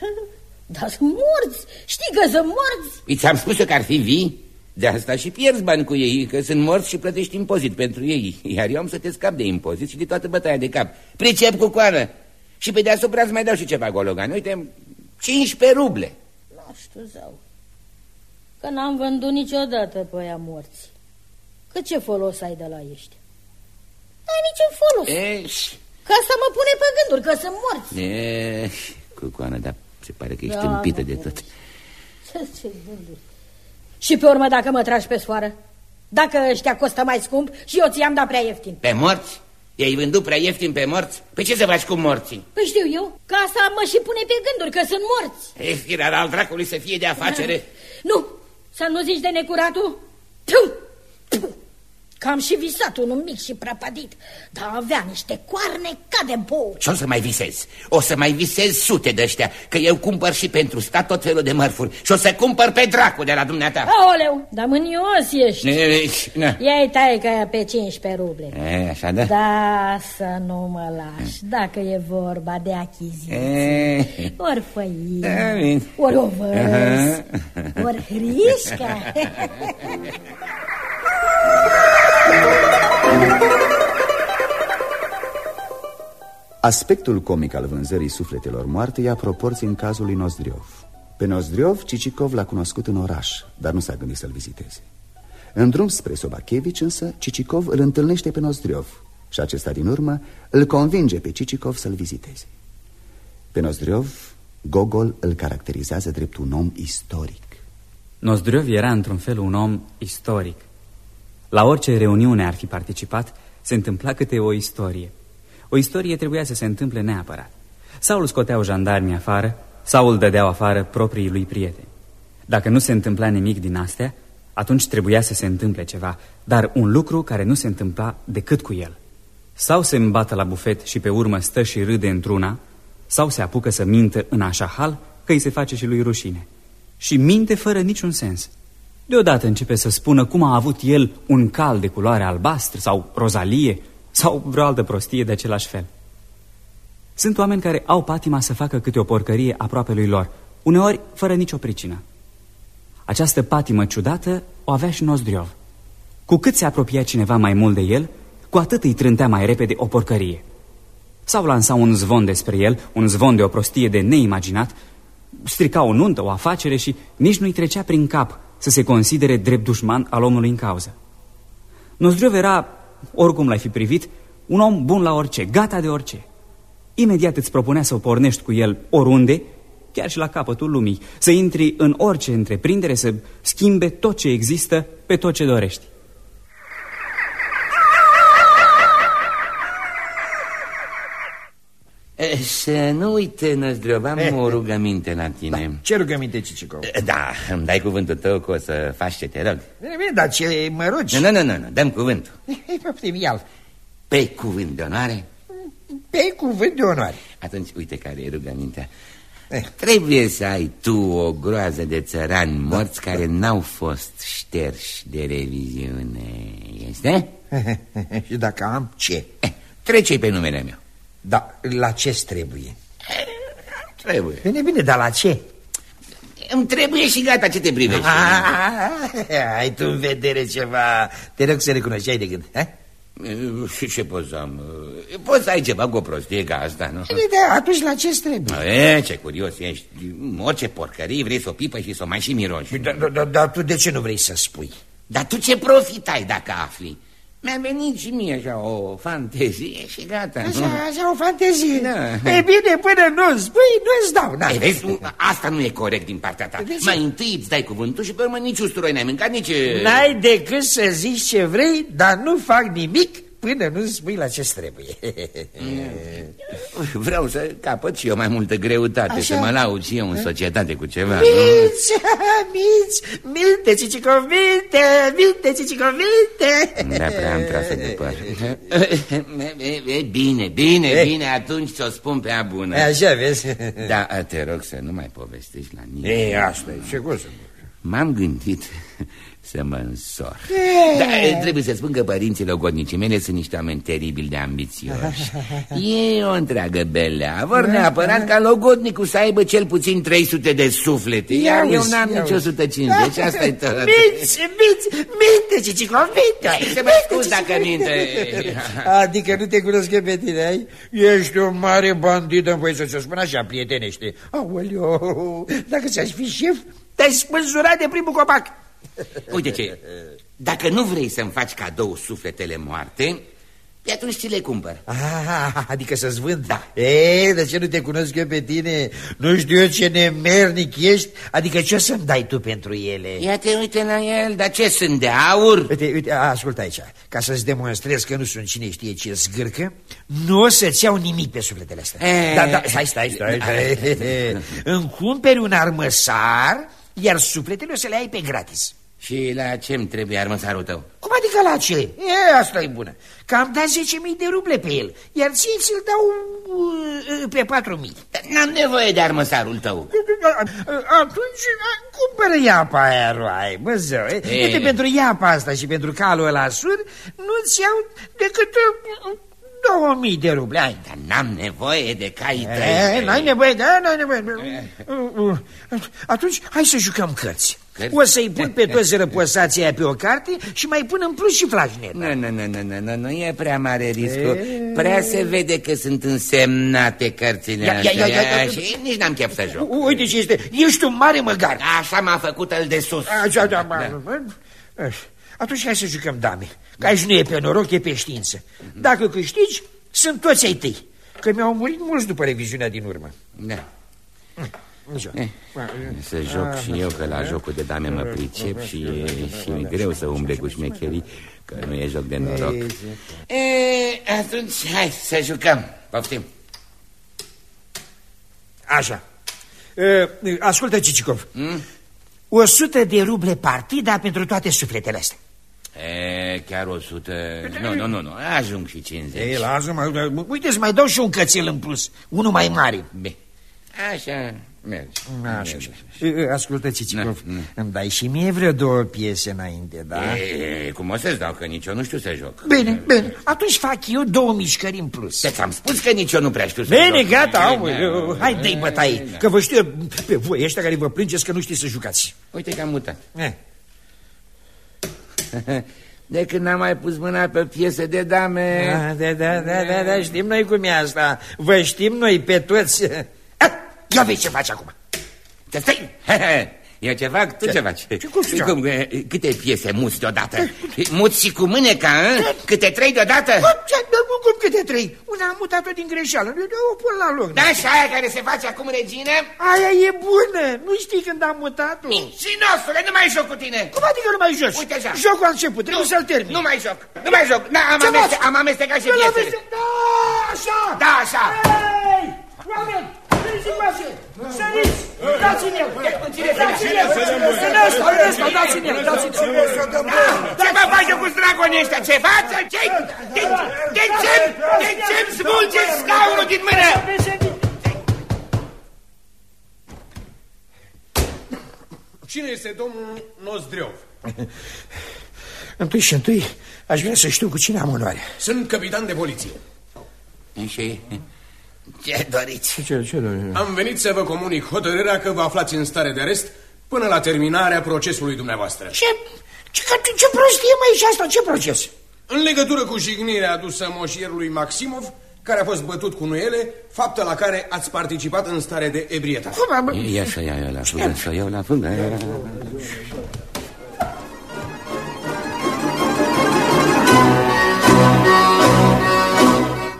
[LAUGHS] Dar sunt morți, știi că sunt morți Păi ți-am spus eu că ar fi vii? De asta și pierzi bani cu ei, că sunt morți și plătești impozit pentru ei. Iar eu am să te scap de impozit și de toată bătaia de cap. Pricep cu coană. Și pe deasupra îți mai dau și ceva gologan. Uite, 15 ruble. Nu știu, zău Că n-am vândut niciodată pe aia morți Că ce folos ai de la ăștia? N-ai niciun folos E, Că asta mă pune pe gânduri, că sunt morți e, cu coană, dar se pare că ești Da, împită da, de da. tot. Ce, ce gânduri Și pe urmă dacă mă tragi pe soară Dacă ăștia costă mai scump Și eu ți-am dat prea ieftin Pe morți? I-ai vândut prea ieftin pe morți? Pe ce să faci cu morții? Păi știu eu că asta mă și pune pe gânduri Că sunt morți E, firar al dracului să fie de afacere. [LAUGHS] Nu, să nu zici de necuratul Tu, tu. Că am și visat unul mic și prăpădit Dar avea niște coarne ca de bou Ce o să mai visez? O să mai visez sute de ăștia, că eu cumpăr și pentru stat tot felul de mărfuri și o să cumpăr pe dracu de la dumneata. Aoleu, dar mânios ești E, na. Ia-i taică pe 15 ruble E, așa da? Da, să nu mă lași Dacă e vorba de achiziție E, Ori Da, făină bine. Ori ovăz Aha. Ori hrișca [LAUGHS] Aspectul comic al vânzării sufletelor moarte ia proporții în cazul lui Nozdriov. Pe Nozdriov, Cicicov l-a cunoscut în oraș, dar nu s-a gândit să-l viziteze. În drum spre Sobachevici, însă, Cicicov îl întâlnește pe Nozdriov și acesta, din urmă, îl convinge pe Cicicov să-l viziteze. Pe Nozdriov, Gogol îl caracterizează drept un om istoric. Nozdriov era într-un fel un om istoric. La orice reuniune ar fi participat, se întâmpla câte o istorie. O istorie trebuia să se întâmple neapărat. Sau îl scoteau jandarmii afară, sau îl dădeau afară proprii lui prieteni. Dacă nu se întâmpla nimic din astea, atunci trebuia să se întâmple ceva, dar un lucru care nu se întâmpla decât cu el. Sau se îmbată la bufet și pe urmă stă și râde într-una, sau se apucă să mintă în așa hal că îi se face și lui rușine. Și minte fără niciun sens. Deodată începe să spună cum a avut el un cal de culoare albastră sau rozalie sau vreo altă prostie de același fel. Sunt oameni care au patima să facă câte o porcărie aproape lui lor, uneori fără nicio pricină. Această patimă ciudată o avea și Nozdriov. Cu cât se apropia cineva mai mult de el, cu atât îi trântea mai repede o porcărie. Sau lansa un zvon despre el, un zvon de o prostie de neimaginat, strica o nuntă, o afacere și nici nu-i trecea prin cap să se considere drept dușman al omului în cauză. Nozdriov era, oricum l-ai fi privit, un om bun la orice, gata de orice. Imediat îți propunea să o pornești cu el oriunde, chiar și la capătul lumii, să intri în orice întreprindere, să schimbe tot ce există pe tot ce dorești. Să nu uite, Năzdrov, am o rugăminte la tine. Ce rugăminte, Cicicov? Da, îmi dai cuvântul tău că o să faci ce te rog. Bine, bine, dar ce mă rogi? Nu, nu, nu, nu, dăm cuvântul. Ei, poftim, ia Pe cuvânt de onoare? Pe cuvânt de onoare. Atunci, uite care e rugămintea. Trebuie să ai tu o groază de țărani morți care n-au fost șterși de reviziune. Este? [LAUGHS] Și dacă am, ce? Eh, Trece-i pe numele meu. Da, la ce trebuie? Trebuie. Bine, bine, dar la ce? Îmi trebuie și gata ce te privește. Ah, Ai tu în vedere ceva Te rog să recunoști, ai de gând eh? Și ce poți să am? Poți să ai ceva cu o prostie ca asta, nu? Bine, da, atunci la ce trebuie? E, ce curios ești. Orice porcărie vrei să o pipă și să o mai și miroși. Dar da, da, da, tu de ce nu vrei să spui? Dar tu ce profit ai dacă afli? Mi-a venit și mie așa o fantezie și gata. Așa, așa o fantezie. Da. E bine, până nu spui, nu-ți dau. Da. Ei, vezi, tu, asta nu e corect din partea ta. De ce? Mai întâi îți dai cuvântul și pe urmă nici usturoi n-ai mâncat, nici... N-ai decât să zici ce vrei, dar nu fac nimic până nu spui la ce trebuie. [LAUGHS] Vreau să capăt și eu mai multă greutate, Așa. să mă laud și eu în societate cu ceva. nu? Miți, [LAUGHS] miți, minte, cicicovinte, minte, cicicovinte. Da, prea am tras de păr. E, [LAUGHS] e, Bine, bine, E. bine, atunci ți-o spun pe a bună. Așa, vezi? Da, te rog să nu mai povestești la nimeni. E, asta e, ce cum să M-am gândit să mă însor. Da, trebuie să spun că părinții logodnicii mele sunt niște oameni teribil de ambițioși. [LAUGHS] E o întreagă belea. Vor neapărat ca logodnicul să aibă cel puțin 300 de suflete, Ia iar eu uzi, n-am ia nici uzi. 150, asta e tot. Miți, miți, minte, cicicovinte. Să mă scuz dacă minte. Adică nu te cunosc eu pe tine, ai? Ești un mare bandit, îmi voi să-ți spun așa, prietenește. Aoleo, dacă ți-aș fi șef, te-ai spânzurat de primul copac. Uite ce, dacă nu vrei să-mi faci cadou sufletele moarte, pe atunci ți le cumpăr. Ah, adică să-ți vând? Da. E, de ce nu te cunosc eu pe tine? Nu știu eu ce nemernic ești, adică ce o să-mi dai tu pentru ele? Ia te uite la el, dar ce sunt de aur? Uite, uite, ascultă aici, ca să-ți demonstrez că nu sunt cine știe ce zgârcă, nu o să-ți iau nimic pe sufletele astea. E. Da, da, stai, stai, stai, stai. [LAUGHS] Îmi cumperi un armăsar, iar sufletele o să le ai pe gratis. Și la ce-mi trebuie armăsarul tău? Cum adică la ce? E, asta e bună. Că am dat 10.000 de ruble pe el, iar ție ți-l dau uh, pe 4.000. N-am nevoie de armăsarul tău. Atunci cumpără iapa aia, roai, bă, zău. E. E. Uite, pentru iapa asta și pentru calul ăla sur, nu-ți iau decât uh, 2000 de ruble. Ai. Dar n-am nevoie de cai E, tăi. n-ai nevoie, da, n-ai nevoie. Uh, uh, Atunci, hai să jucăm cărți. Cărți? O să-i pun pe toți răposații aia pe o carte și mai pun în plus și flashnet. Nu, nu, nu, nu, nu, nu, nu e prea mare riscul. Prea se vede că sunt însemnate cărțile Ia, ia, astea ia, ia, ia. și nici n-am chef să joc. U- Uite ce este, ești un mare măgar. Așa m-a făcut el de sus. Așa, da, da. Atunci hai să jucăm dame. Că aici nu e pe noroc, e pe știință. Dacă câștigi, sunt toți ai tăi. Că mi-au murit mulți după reviziunea din urmă. Da. Așa. Eh, Să joc și eu, că la jocul de dame mă pricep și e, și e greu să umble cu șmecherii, că nu e joc de noroc. E, atunci, hai să jucăm. Poftim. Așa. Uh, ascultă, Cicicov. Mm? 100 de ruble partida pentru toate sufletele astea. E, chiar o sută... Nu, nu, nu, nu, ajung și 50. Ei, lasă mă, uite, să mai dau și un cățel în plus, unul mai mare. Bine. Așa merge. Așa, așa. Uh, Ascultă, Cicicov, Na, na. îmi dai și mie vreo două piese înainte, da? E, cum o să-ți dau, că nici eu nu știu să joc. Bine, bine, atunci fac eu două mișcări în plus. Deci am spus că nici eu nu prea știu să Bine, joc. gata, Bine, aoleu, hai dă-i bătaie, bine. că vă știu eu pe voi ăștia care vă plângeți că nu știți să jucați. Uite că am mutat. Eh. [LAUGHS] De când n-am mai pus mâna pe piese de dame... Da, da, da, da, da, da, știm noi cum e asta, vă știm noi pe toți. [LAUGHS] Ah, Ia vezi ce faci acum. Te stai! Eu ce fac, tu ce, faci? Ce cum ce cum, e, câte piese muți deodată? Muți și cu mâneca, a? Câte trei deodată? Cum, ce, cum, cum câte trei? Una am mutat-o din greșeală, eu o pun la loc. Da, și aia care se face acum, regină? Aia e bună, nu știi când am mutat-o? Mincinosule, nu mai joc cu tine! Cum adică nu mai joci? Uite așa. Jocul a început, trebuie să-l termin. Nu mai joc, nu mai joc. Da, am, Ce ameste, faci? am amestecat și Nu l-am piesele. văzut. Da, așa! Da, așa. Hei! Oameni, veniți încoace! Săriți! Dați-mi el! Dați-mi el! În ăsta, în ăsta, dați-mi el! Dați-mi el! Ce mă face cu dragonii ăștia? Ce faci? Ce? De, de ce? De ce îmi smulgeți scaunul din mână? Cine este domnul Nozdreov? Întâi și întâi aș vrea să știu cu cine am onoare. Sunt capitan de poliție. Și ce doriți? Ce, ce, Am venit să vă comunic hotărârea că vă aflați în stare de arest până la terminarea procesului dumneavoastră. Ce, ce, ce prostie mai e și asta? Ce proces? În legătură cu jignirea adusă moșierului Maximov, care a fost bătut cu nuiele, faptă la care ați participat în stare de ebrietate. Cum am... Ia să iau eu la fugă, să iau la fugă.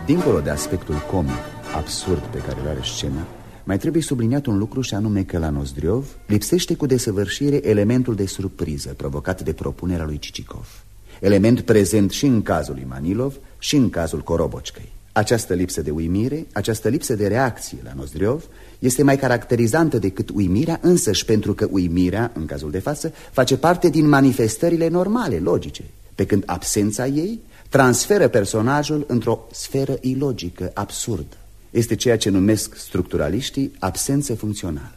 Dincolo de aspectul comic, absurd pe care îl are scena Mai trebuie subliniat un lucru și anume că la Nozdriov Lipsește cu desăvârșire elementul de surpriză Provocat de propunerea lui Cicicov Element prezent și în cazul lui Manilov Și în cazul Coroboccăi Această lipsă de uimire, această lipsă de reacție la Nozdriov Este mai caracterizantă decât uimirea Însăși pentru că uimirea, în cazul de față Face parte din manifestările normale, logice Pe când absența ei transferă personajul într-o sferă ilogică, absurdă. Este ceea ce numesc structuraliștii absență funcțională.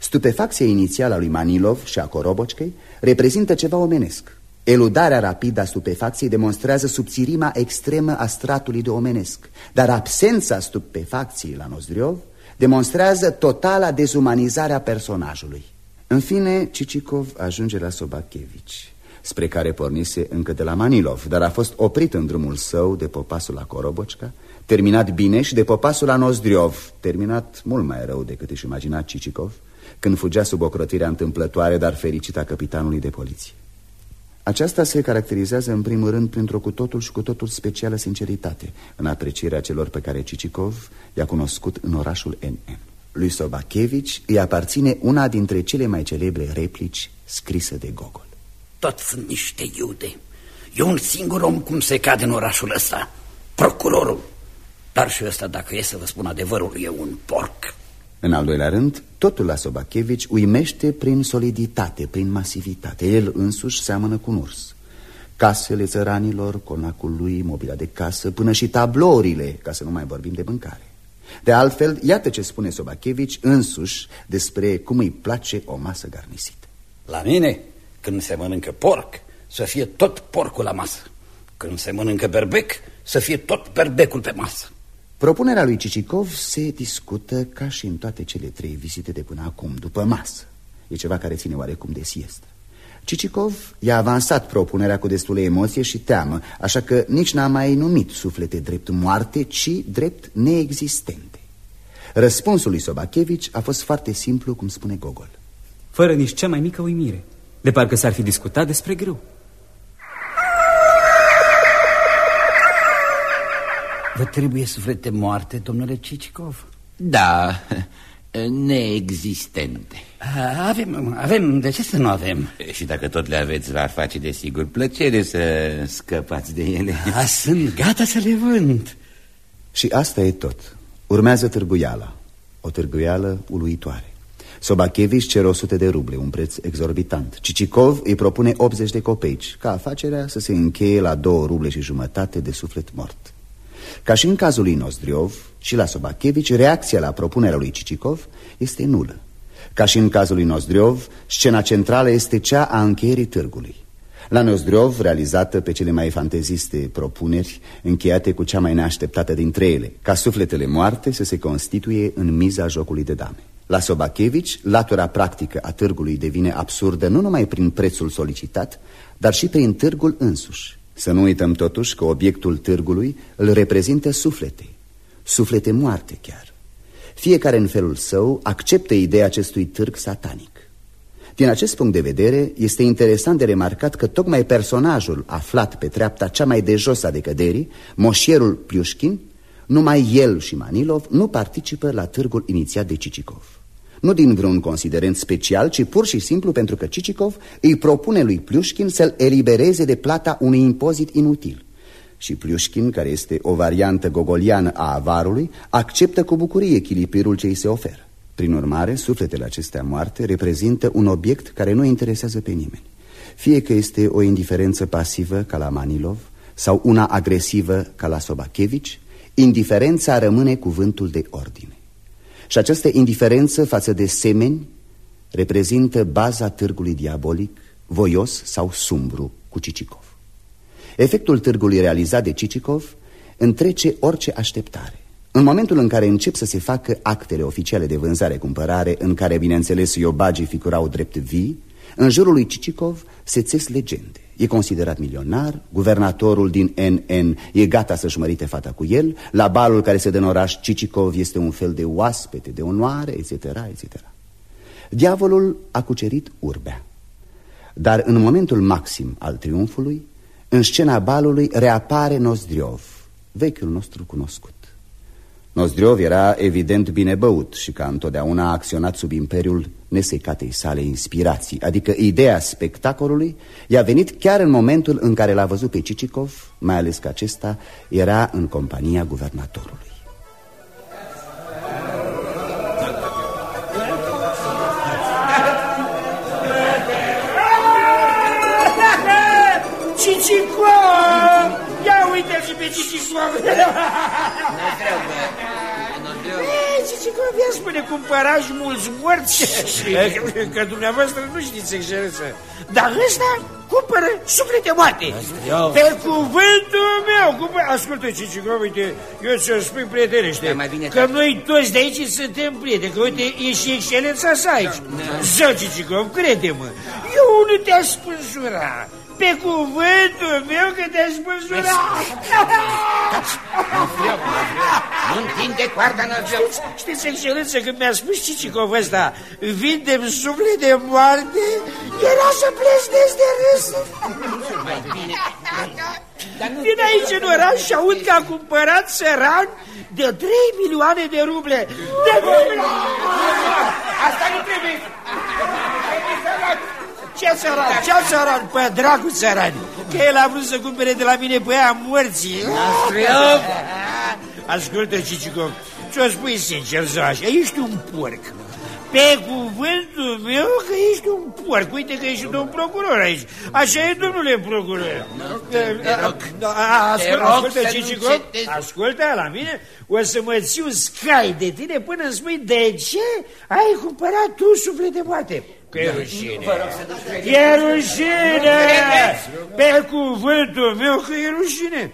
Stupefacția inițială a lui Manilov și a Korobocchei reprezintă ceva omenesc. Eludarea rapidă a stupefacției demonstrează subțirimea extremă a stratului de omenesc, dar absența stupefacției la Nozdriov demonstrează totala dezumanizare a personajului. În fine, Cicicov ajunge la Sobachevici spre care pornise încă de la Manilov, dar a fost oprit în drumul său de popasul la Korobocca, terminat bine și de popasul la Nozdriov, terminat mult mai rău decât își imagina Cicicov, când fugea sub ocrotirea întâmplătoare, dar fericită a capitanului de poliție. Aceasta se caracterizează în primul rând printr-o cu totul și cu totul specială sinceritate în aprecierea celor pe care Cicicov i-a cunoscut în orașul NN. Lui Sobachevici îi aparține una dintre cele mai celebre replici scrise de Gogol. Tot sunt niște iude. E un singur om cum se cade în orașul ăsta. Procurorul. Dar și ăsta, dacă e să vă spun adevărul, e un porc. În al doilea rând, totul la Sobachevici uimește prin soliditate, prin masivitate. El însuși seamănă cu un urs. Casele țăranilor, conacul lui, mobila de casă, până și tablourile, ca să nu mai vorbim de mâncare. De altfel, iată ce spune Sobachevici însuși despre cum îi place o masă garnisită. La mine când se mănâncă porc, să fie tot porcul la masă. Când se mănâncă berbec, să fie tot berbecul pe masă. Propunerea lui Cicicov se discută ca și în toate cele trei vizite de până acum, după masă. E ceva care ține oarecum de siestă. Cicicov i-a avansat propunerea cu destulă emoție și teamă, așa că nici n-a mai numit suflete drept moarte, ci drept neexistente. Răspunsul lui Sobachevici a fost foarte simplu, cum spune Gogol. Fără nici cea mai mică uimire. De parcă s-ar fi discutat despre grâu. Vă trebuie suflete moarte, domnule Cicicov? Da, [LAUGHS] neexistente. Avem, avem, de ce să nu avem? Și dacă tot le aveți, v-ar face de sigur plăcere să scăpați de ele. A, sunt gata să le vând. Și asta e tot. Urmează târguiala, o târguială uluitoare. Sobachevici cer 100 de ruble, un preț exorbitant. Cicicov îi propune 80 de copeici, ca afacerea să se încheie la 2 ruble și jumătate de suflet mort. Ca și în cazul lui Nozdriov și la Sobachevici, reacția la propunerea lui Cicicov este nulă. Ca și în cazul lui Nozdriov, scena centrală este cea a încheierii târgului. La Nozdriov, realizată pe cele mai fanteziste propuneri, încheiate cu cea mai neașteptată dintre ele, ca sufletele moarte să se constituie în miza jocului de dame. La Sobachevici, latura practică a târgului devine absurdă nu numai prin prețul solicitat, dar și prin târgul însuși. Să nu uităm totuși că obiectul târgului îl reprezintă suflete, suflete moarte chiar. Fiecare în felul său acceptă ideea acestui târg satanic. Din acest punct de vedere, este interesant de remarcat că tocmai personajul aflat pe treapta cea mai de jos a decăderii, moșierul Pliușchin, numai el și Manilov nu participă la târgul inițiat de Cicicov. Nu din vreun considerent special, ci pur și simplu pentru că Cicicov îi propune lui Pliușkin să-l elibereze de plata unui impozit inutil. Și Pliușkin, care este o variantă gogoliană a avarului, acceptă cu bucurie echilibrul ce îi se oferă. Prin urmare, sufletele acestea moarte reprezintă un obiect care nu interesează pe nimeni. Fie că este o indiferență pasivă ca la Manilov sau una agresivă ca la Sobachevici, indiferența rămâne cuvântul de ordine. Și această indiferență față de semeni reprezintă baza târgului diabolic, voios sau sumbru cu Cicicov. Efectul târgului realizat de Cicicov întrece orice așteptare. În momentul în care încep să se facă actele oficiale de vânzare-cumpărare, în care, bineînțeles, iobagii figurau drept vii, în jurul lui Cicicov se țes legende. E considerat milionar, guvernatorul din NN e gata să-și mărite fata cu el, la balul care se dă în oraș Cicicov este un fel de oaspete, de onoare, etc., etc. Diavolul a cucerit urbea. Dar în momentul maxim al triumfului, în scena balului reapare Nozdriov, vechiul nostru cunoscut. Nozdriov era evident bine băut și ca întotdeauna a acționat sub imperiul nesecatei sale inspirații, adică ideea spectacolului i-a venit chiar în momentul în care l-a văzut pe Cicicov, mai ales că acesta era în compania guvernatorului. Cicicov! Ia uite și pe Cicicov! Cicicov, ia spune, cumpărași mulți morți? [LAUGHS] Că dumneavoastră nu știți excelență. Dar ăsta cumpără suflete moarte. Pe cuvântul meu, cumpără... Ascultă, Cicicov, uite, eu ți-o spun prietenește, că noi toți de aici suntem prieteni, că uite, e și excelența sa aici. Zău, Cicicov, crede-mă, eu nu te-aș spânzura. Pe cuvântul meu că te-aș spânzura. Nu întinde coarda în Știți, știți, excelență, când mi-a spus Cicicov ăsta, vindem suflete moarte, era să plesnesc de râs. Mai bine... Vin aici în oraș și aud că a cumpărat săran de 3 milioane de ruble. De ruble! Asta nu trebuie! Ce țăran? Ce țăran? Păi, dracu țăran! Că el a vrut să cumpere de la mine pe aia morții. Ascultă, Cicicov, ce-o spui sincer, Zoaș, ești un porc. Pe cuvântul meu că ești un porc. Uite că ești un procuror aici. Așa e, domnule procuror. Ascultă, Cicicov, ascultă la mine, o să mă țiu scai de tine până îmi spui de ce ai cumpărat tu suflete moarte. Că e rușine. E rușine! Pe cuvântul meu că e rușine.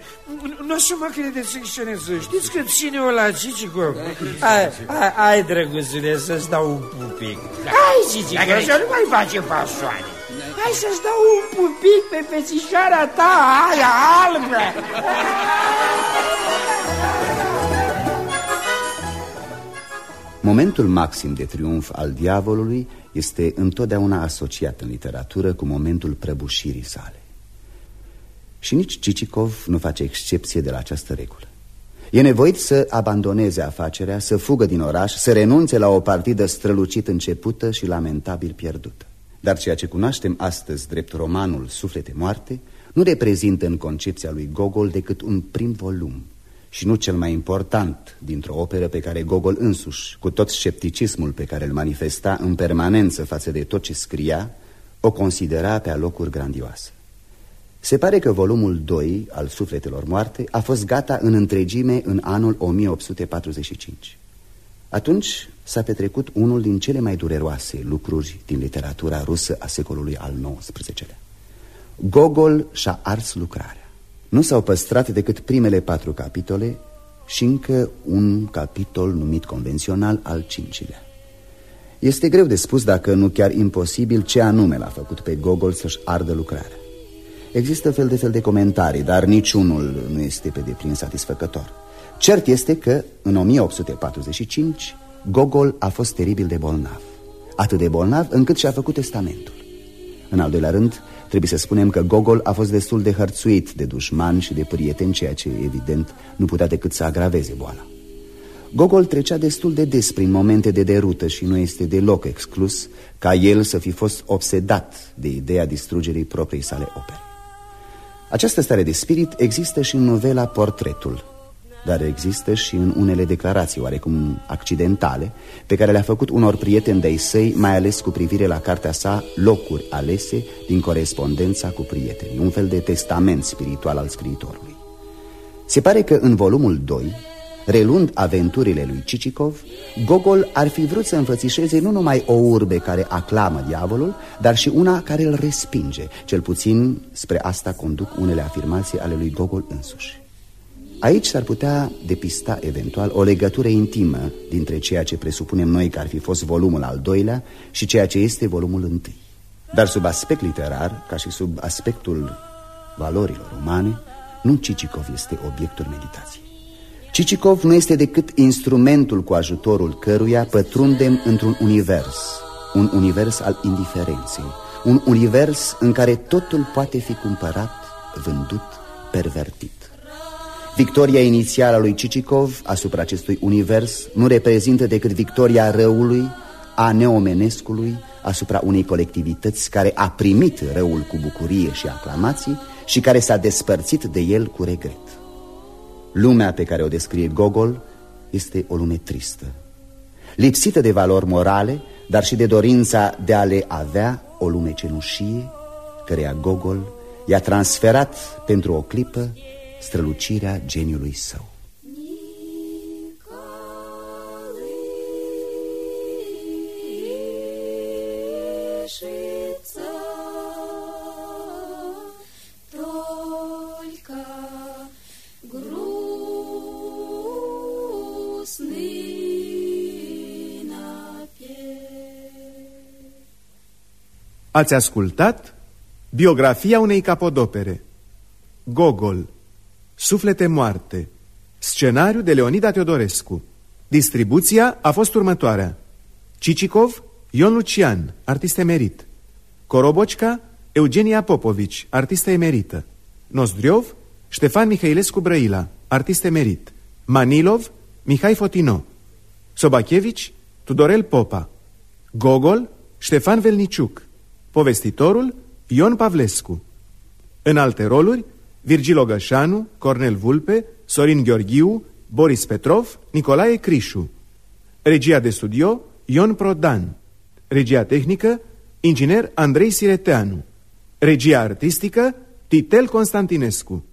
Nu o să mă credeți, excelență. Știți că ține-o la Cicicov. Hai, hai, hai, drăguțule, să-ți dau un pupic. Hai, Cicicov, să nu mai face pasoane. Hai să-ți dau un pupic pe fețișoara ta aia albă. [LAUGHS] Momentul maxim de triumf al diavolului este întotdeauna asociat în literatură cu momentul prăbușirii sale. Și nici Cicicov nu face excepție de la această regulă. E nevoit să abandoneze afacerea, să fugă din oraș, să renunțe la o partidă strălucit începută și lamentabil pierdută. Dar ceea ce cunoaștem astăzi drept romanul Suflete moarte nu reprezintă în concepția lui Gogol decât un prim volum și nu cel mai important dintr-o operă pe care Gogol însuși, cu tot scepticismul pe care îl manifesta în permanență față de tot ce scria, o considera pe alocuri grandioasă. Se pare că volumul 2 al Sufletelor moarte a fost gata în întregime în anul 1845. Atunci s-a petrecut unul din cele mai dureroase lucruri din literatura rusă a secolului al XIX-lea. Gogol și-a ars lucrarea. Nu s-au păstrat decât primele patru capitole și încă un capitol numit convențional al cincilea. Este greu de spus, dacă nu chiar imposibil, ce anume l-a făcut pe Gogol să-și ardă lucrarea. Există fel de fel de comentarii, dar niciunul nu este pe deplin satisfăcător. Cert este că, în 1845, Gogol a fost teribil de bolnav. Atât de bolnav încât și-a făcut testamentul. În al doilea rând, trebuie să spunem că Gogol a fost destul de hărțuit de dușmani și de prieteni, ceea ce, evident, nu putea decât să agraveze boala. Gogol trecea destul de des prin momente de derută și nu este deloc exclus ca el să fi fost obsedat de ideea distrugerii propriei sale opere. Această stare de spirit există și în novela Portretul, dar există și în unele declarații oarecum accidentale pe care le-a făcut unor prieteni de-ai săi, mai ales cu privire la cartea sa Locuri alese din corespondența cu prietenii, un fel de testament spiritual al scriitorului. Se pare că în volumul 2, relund aventurile lui Cicicov, Gogol ar fi vrut să înfățișeze nu numai o urbe care aclamă diavolul, dar și una care îl respinge, cel puțin spre asta conduc unele afirmații ale lui Gogol însuși. Aici s-ar putea depista eventual o legătură intimă dintre ceea ce presupunem noi că ar fi fost volumul al doilea și ceea ce este volumul întâi. Dar sub aspect literar, ca și sub aspectul valorilor umane, nu Cicicov este obiectul meditației. Cicicov nu este decât instrumentul cu ajutorul căruia pătrundem într-un univers, un univers al indiferenței, un univers în care totul poate fi cumpărat, vândut, pervertit. Victoria inițială a lui Cicicov asupra acestui univers nu reprezintă decât victoria răului, a neomenescului, asupra unei colectivități care a primit răul cu bucurie și aclamații și care s-a despărțit de el cu regret. Lumea pe care o descrie Gogol este o lume tristă, lipsită de valori morale, dar și de dorința de a le avea o lume cenușie, căreia Gogol i-a transferat pentru o clipă strălucirea geniului său. Ați ascultat biografia unei capodopere Gogol Suflete moarte. Scenariu de Leonida Teodorescu. Distribuția a fost următoarea. Cicicov, Ion Lucian, artist emerit. Corobocica, Eugenia Popovici, artistă emerită. Nozdriov, Ștefan Mihailescu Brăila, artist emerit. Manilov, Mihai Fotino. Sobachevici, Tudorel Popa. Gogol, Ștefan Velniciuc. Povestitorul, Ion Pavlescu. În alte roluri, Virgil Ogășanu, Cornel Vulpe, Sorin Gheorghiu, Boris Petrov, Nicolae Crișu. Regia de studio, Ion Prodan. Regia tehnică, inginer Andrei Sireteanu. Regia artistică, Titel Constantinescu